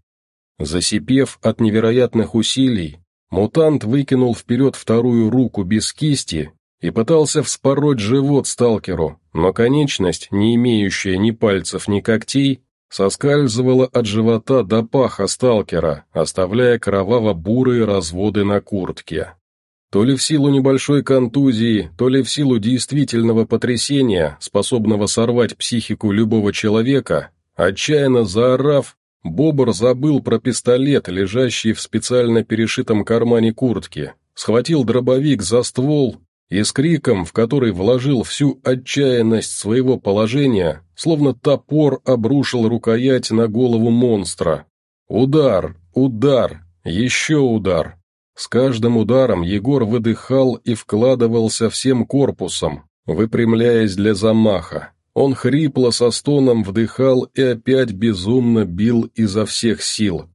Засипев от невероятных усилий, мутант выкинул вперед вторую руку без кисти и пытался вспороть живот сталкеру, но конечность, не имеющая ни пальцев, ни когтей, соскальзывала от живота до паха сталкера, оставляя кроваво-бурые разводы на куртке. То ли в силу небольшой контузии, то ли в силу действительного потрясения, способного сорвать психику любого человека, отчаянно заорав, Бобр забыл про пистолет, лежащий в специально перешитом кармане куртки, схватил дробовик за ствол и с криком, в который вложил всю отчаянность своего положения, словно топор обрушил рукоять на голову монстра. Удар, удар, еще удар. С каждым ударом Егор выдыхал и вкладывался всем корпусом, выпрямляясь для замаха. Он хрипло со стоном вдыхал и опять безумно бил изо всех сил.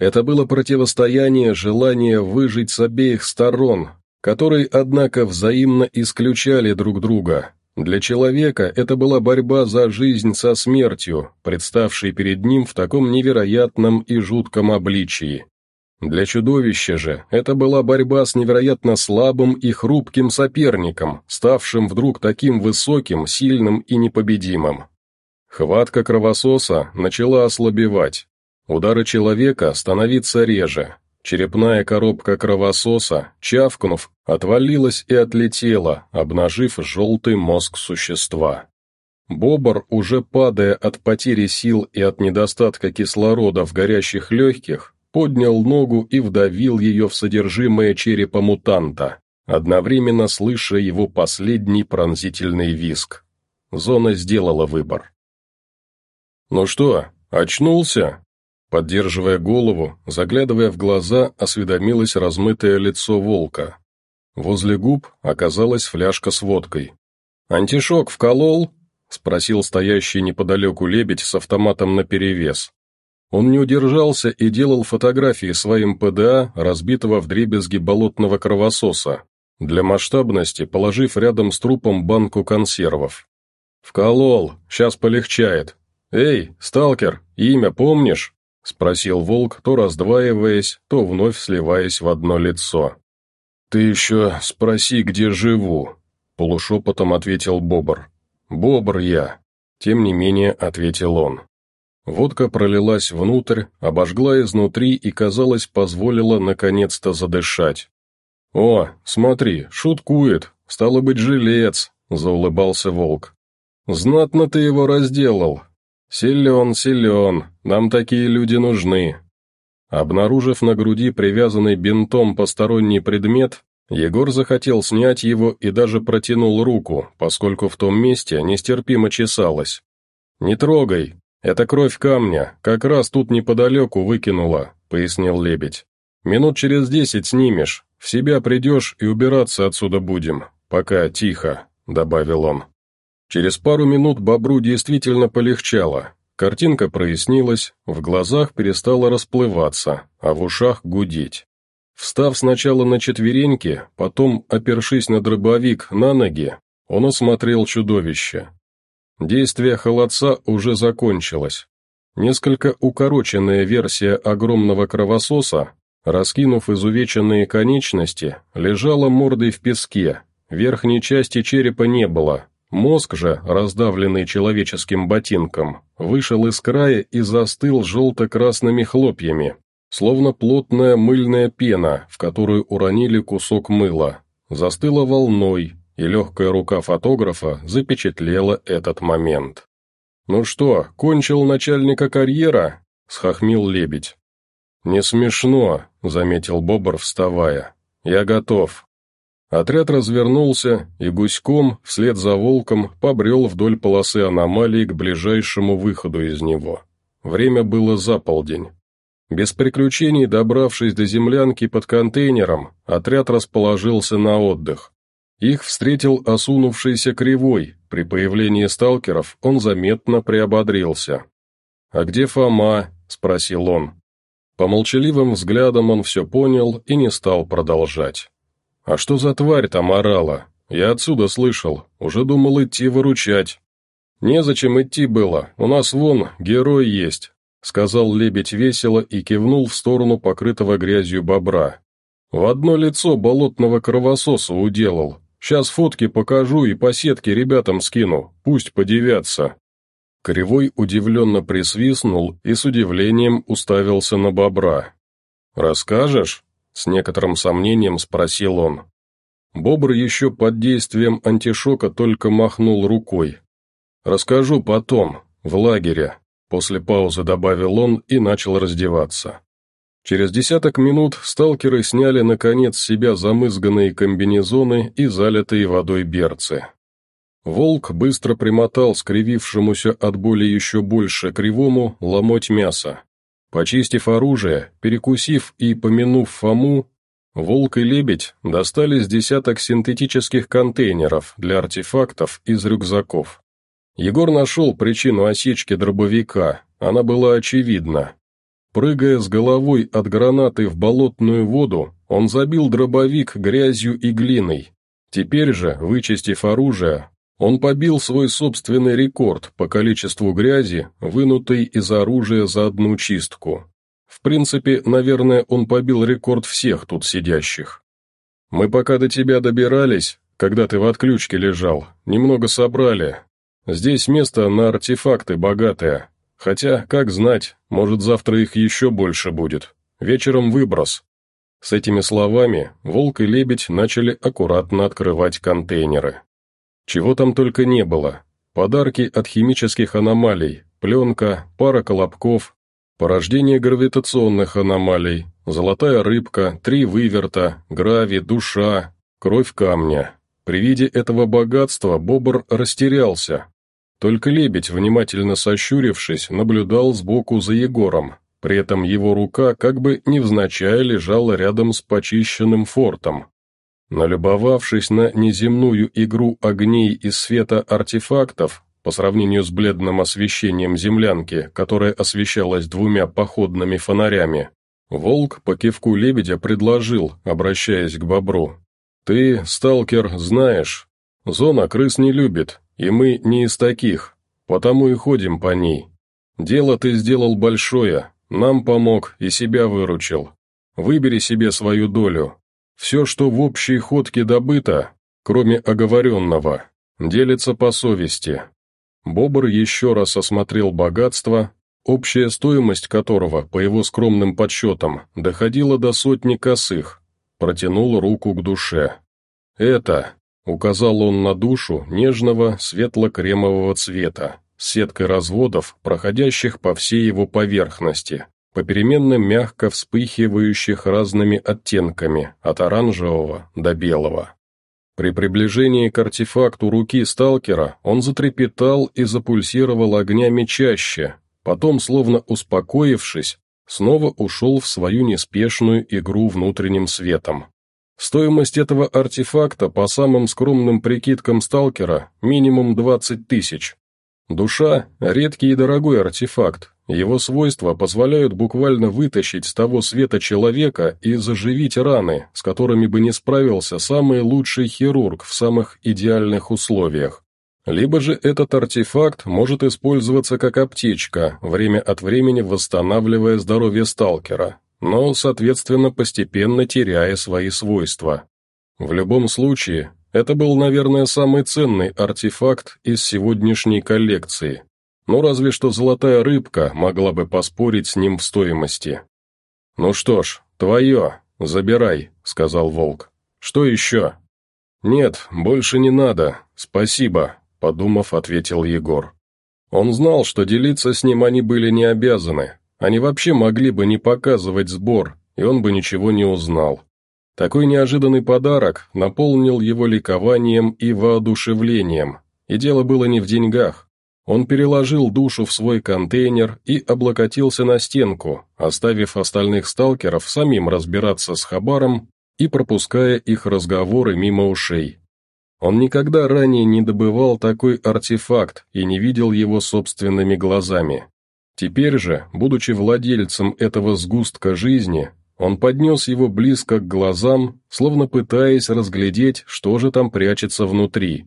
Это было противостояние желания выжить с обеих сторон, которые, однако, взаимно исключали друг друга. Для человека это была борьба за жизнь со смертью, представшей перед ним в таком невероятном и жутком обличии. Для чудовища же это была борьба с невероятно слабым и хрупким соперником, ставшим вдруг таким высоким, сильным и непобедимым. Хватка кровососа начала ослабевать. Удары человека становиться реже, Черепная коробка кровососа, чавкнув, отвалилась и отлетела, обнажив желтый мозг существа. Бобр, уже падая от потери сил и от недостатка кислорода в горящих легких, поднял ногу и вдавил ее в содержимое черепа мутанта, одновременно слыша его последний пронзительный виск. Зона сделала выбор. «Ну что, очнулся?» Поддерживая голову, заглядывая в глаза, осведомилось размытое лицо волка. Возле губ оказалась фляжка с водкой. «Антишок вколол?» — спросил стоящий неподалеку лебедь с автоматом наперевес. Он не удержался и делал фотографии своим ПДА, разбитого в дребезги болотного кровососа, для масштабности положив рядом с трупом банку консервов. «Вколол, сейчас полегчает. Эй, сталкер, имя помнишь?» — спросил волк, то раздваиваясь, то вновь сливаясь в одно лицо. «Ты еще спроси, где живу», — полушепотом ответил Бобр. «Бобр я», — тем не менее ответил он. Водка пролилась внутрь, обожгла изнутри и, казалось, позволила наконец-то задышать. «О, смотри, шуткует, стало быть, жилец», — заулыбался волк. «Знатно ты его разделал, «Силен, силен, нам такие люди нужны». Обнаружив на груди привязанный бинтом посторонний предмет, Егор захотел снять его и даже протянул руку, поскольку в том месте нестерпимо чесалось. «Не трогай, это кровь камня, как раз тут неподалеку выкинула», — пояснил лебедь. «Минут через десять снимешь, в себя придешь и убираться отсюда будем, пока тихо», — добавил он. Через пару минут бобру действительно полегчало. Картинка прояснилась, в глазах перестала расплываться, а в ушах гудеть. Встав сначала на четвереньки, потом, опершись на дробовик на ноги, он осмотрел чудовище. Действие холодца уже закончилось. Несколько укороченная версия огромного кровососа, раскинув изувеченные конечности, лежала мордой в песке, верхней части черепа не было, мозг же, раздавленный человеческим ботинком, вышел из края и застыл желто-красными хлопьями, словно плотная мыльная пена, в которую уронили кусок мыла, застыла волной, и легкая рука фотографа запечатлела этот момент. «Ну что, кончил начальника карьера?» — схохмил лебедь. «Не смешно», — заметил Бобр, вставая. «Я готов». Отряд развернулся и гуськом, вслед за волком, побрел вдоль полосы аномалии к ближайшему выходу из него. Время было за полдень. Без приключений, добравшись до землянки под контейнером, отряд расположился на отдых. Их встретил осунувшийся кривой, при появлении сталкеров он заметно приободрился. «А где Фома?» – спросил он. По молчаливым взглядам он все понял и не стал продолжать. «А что за тварь там орала? Я отсюда слышал, уже думал идти выручать». «Незачем идти было, у нас вон герой есть», сказал лебедь весело и кивнул в сторону покрытого грязью бобра. В одно лицо болотного кровососа уделал. Сейчас фотки покажу и по сетке ребятам скину, пусть подивятся». Кривой удивленно присвистнул и с удивлением уставился на бобра. «Расскажешь?» — с некоторым сомнением спросил он. Бобр еще под действием антишока только махнул рукой. «Расскажу потом, в лагере», После паузы добавил он и начал раздеваться. Через десяток минут сталкеры сняли наконец с себя замызганные комбинезоны и залитые водой берцы. Волк быстро примотал скривившемуся от боли еще больше кривому ломоть мяса. Почистив оружие, перекусив и помянув Фому, Волк и Лебедь достали с десяток синтетических контейнеров для артефактов из рюкзаков. Егор нашел причину осечки дробовика, она была очевидна. Прыгая с головой от гранаты в болотную воду, он забил дробовик грязью и глиной. Теперь же, вычистив оружие, он побил свой собственный рекорд по количеству грязи, вынутой из оружия за одну чистку. В принципе, наверное, он побил рекорд всех тут сидящих. «Мы пока до тебя добирались, когда ты в отключке лежал, немного собрали, Здесь место на артефакты богатое. Хотя, как знать, может завтра их еще больше будет. Вечером выброс. С этими словами волк и лебедь начали аккуратно открывать контейнеры. Чего там только не было. Подарки от химических аномалий, пленка, пара колобков, порождение гравитационных аномалий, золотая рыбка, три выверта, грави, душа, кровь камня. При виде этого богатства Бобр растерялся, только лебедь, внимательно сощурившись, наблюдал сбоку за Егором, при этом его рука как бы невзначай лежала рядом с почищенным фортом. Налюбовавшись на неземную игру огней и света артефактов, по сравнению с бледным освещением землянки, которая освещалась двумя походными фонарями, волк по кивку лебедя предложил, обращаясь к бобру. «Ты, сталкер, знаешь, зона крыс не любит, и мы не из таких, потому и ходим по ней. Дело ты сделал большое, нам помог и себя выручил. Выбери себе свою долю. Все, что в общей ходке добыто, кроме оговоренного, делится по совести. Бобр еще раз осмотрел богатство, общая стоимость которого, по его скромным подсчетам, доходила до сотни косых, протянул руку к душе. «Это, Указал он на душу нежного светло-кремового цвета, с сеткой разводов, проходящих по всей его поверхности, попеременно мягко вспыхивающих разными оттенками, от оранжевого до белого. При приближении к артефакту руки сталкера он затрепетал и запульсировал огнями чаще, потом, словно успокоившись, снова ушел в свою неспешную игру внутренним светом. Стоимость этого артефакта, по самым скромным прикидкам сталкера, минимум 20 тысяч. Душа – редкий и дорогой артефакт. Его свойства позволяют буквально вытащить с того света человека и заживить раны, с которыми бы не справился самый лучший хирург в самых идеальных условиях. Либо же этот артефакт может использоваться как аптечка, время от времени восстанавливая здоровье сталкера, но, соответственно, постепенно теряя свои свойства. В любом случае, это был, наверное, самый ценный артефакт из сегодняшней коллекции. Ну, разве что золотая рыбка могла бы поспорить с ним в стоимости. «Ну что ж, твое, забирай», — сказал волк. «Что еще?» «Нет, больше не надо, спасибо», — подумав, ответил Егор. Он знал, что делиться с ним они были не обязаны, они вообще могли бы не показывать сбор, и он бы ничего не узнал. Такой неожиданный подарок наполнил его ликованием и воодушевлением, и дело было не в деньгах. Он переложил душу в свой контейнер и облокотился на стенку, оставив остальных сталкеров самим разбираться с Хабаром и пропуская их разговоры мимо ушей. Он никогда ранее не добывал такой артефакт и не видел его собственными глазами. Теперь же, будучи владельцем этого сгустка жизни, он поднес его близко к глазам, словно пытаясь разглядеть, что же там прячется внутри.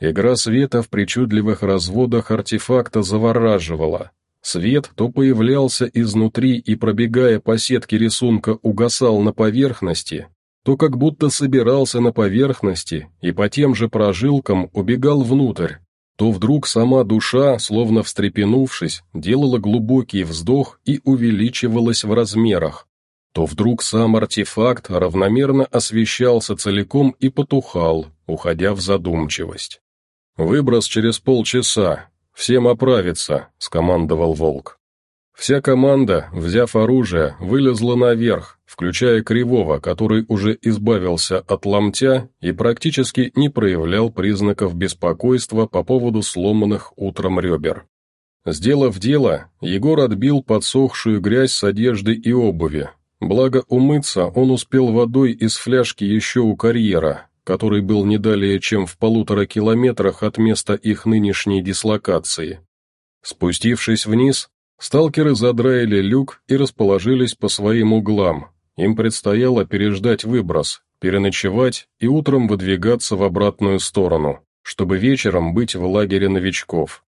Игра света в причудливых разводах артефакта завораживала. Свет то появлялся изнутри и, пробегая по сетке рисунка, угасал на поверхности, то как будто собирался на поверхности и по тем же прожилкам убегал внутрь, то вдруг сама душа, словно встрепенувшись, делала глубокий вздох и увеличивалась в размерах, то вдруг сам артефакт равномерно освещался целиком и потухал, уходя в задумчивость. «Выброс через полчаса. Всем оправиться», — скомандовал Волк. Вся команда, взяв оружие, вылезла наверх, включая Кривого, который уже избавился от ломтя и практически не проявлял признаков беспокойства по поводу сломанных утром ребер. Сделав дело, Егор отбил подсохшую грязь с одежды и обуви. Благо умыться он успел водой из фляжки еще у карьера, который был не далее, чем в полутора километрах от места их нынешней дислокации. Спустившись вниз, Сталкеры задраили люк и расположились по своим углам. Им предстояло переждать выброс, переночевать и утром выдвигаться в обратную сторону, чтобы вечером быть в лагере новичков.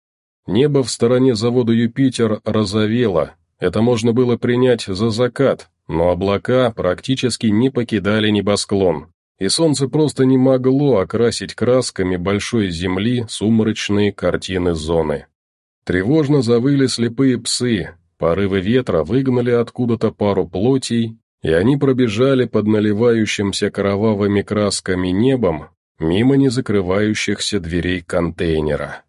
Небо в стороне завода «Юпитер» розовело, это можно было принять за закат, но облака практически не покидали небосклон, и солнце просто не могло окрасить красками большой земли сумрачные картины зоны. Тревожно завыли слепые псы, порывы ветра выгнали откуда-то пару плотей, и они пробежали под наливающимся кровавыми красками небом мимо незакрывающихся дверей контейнера.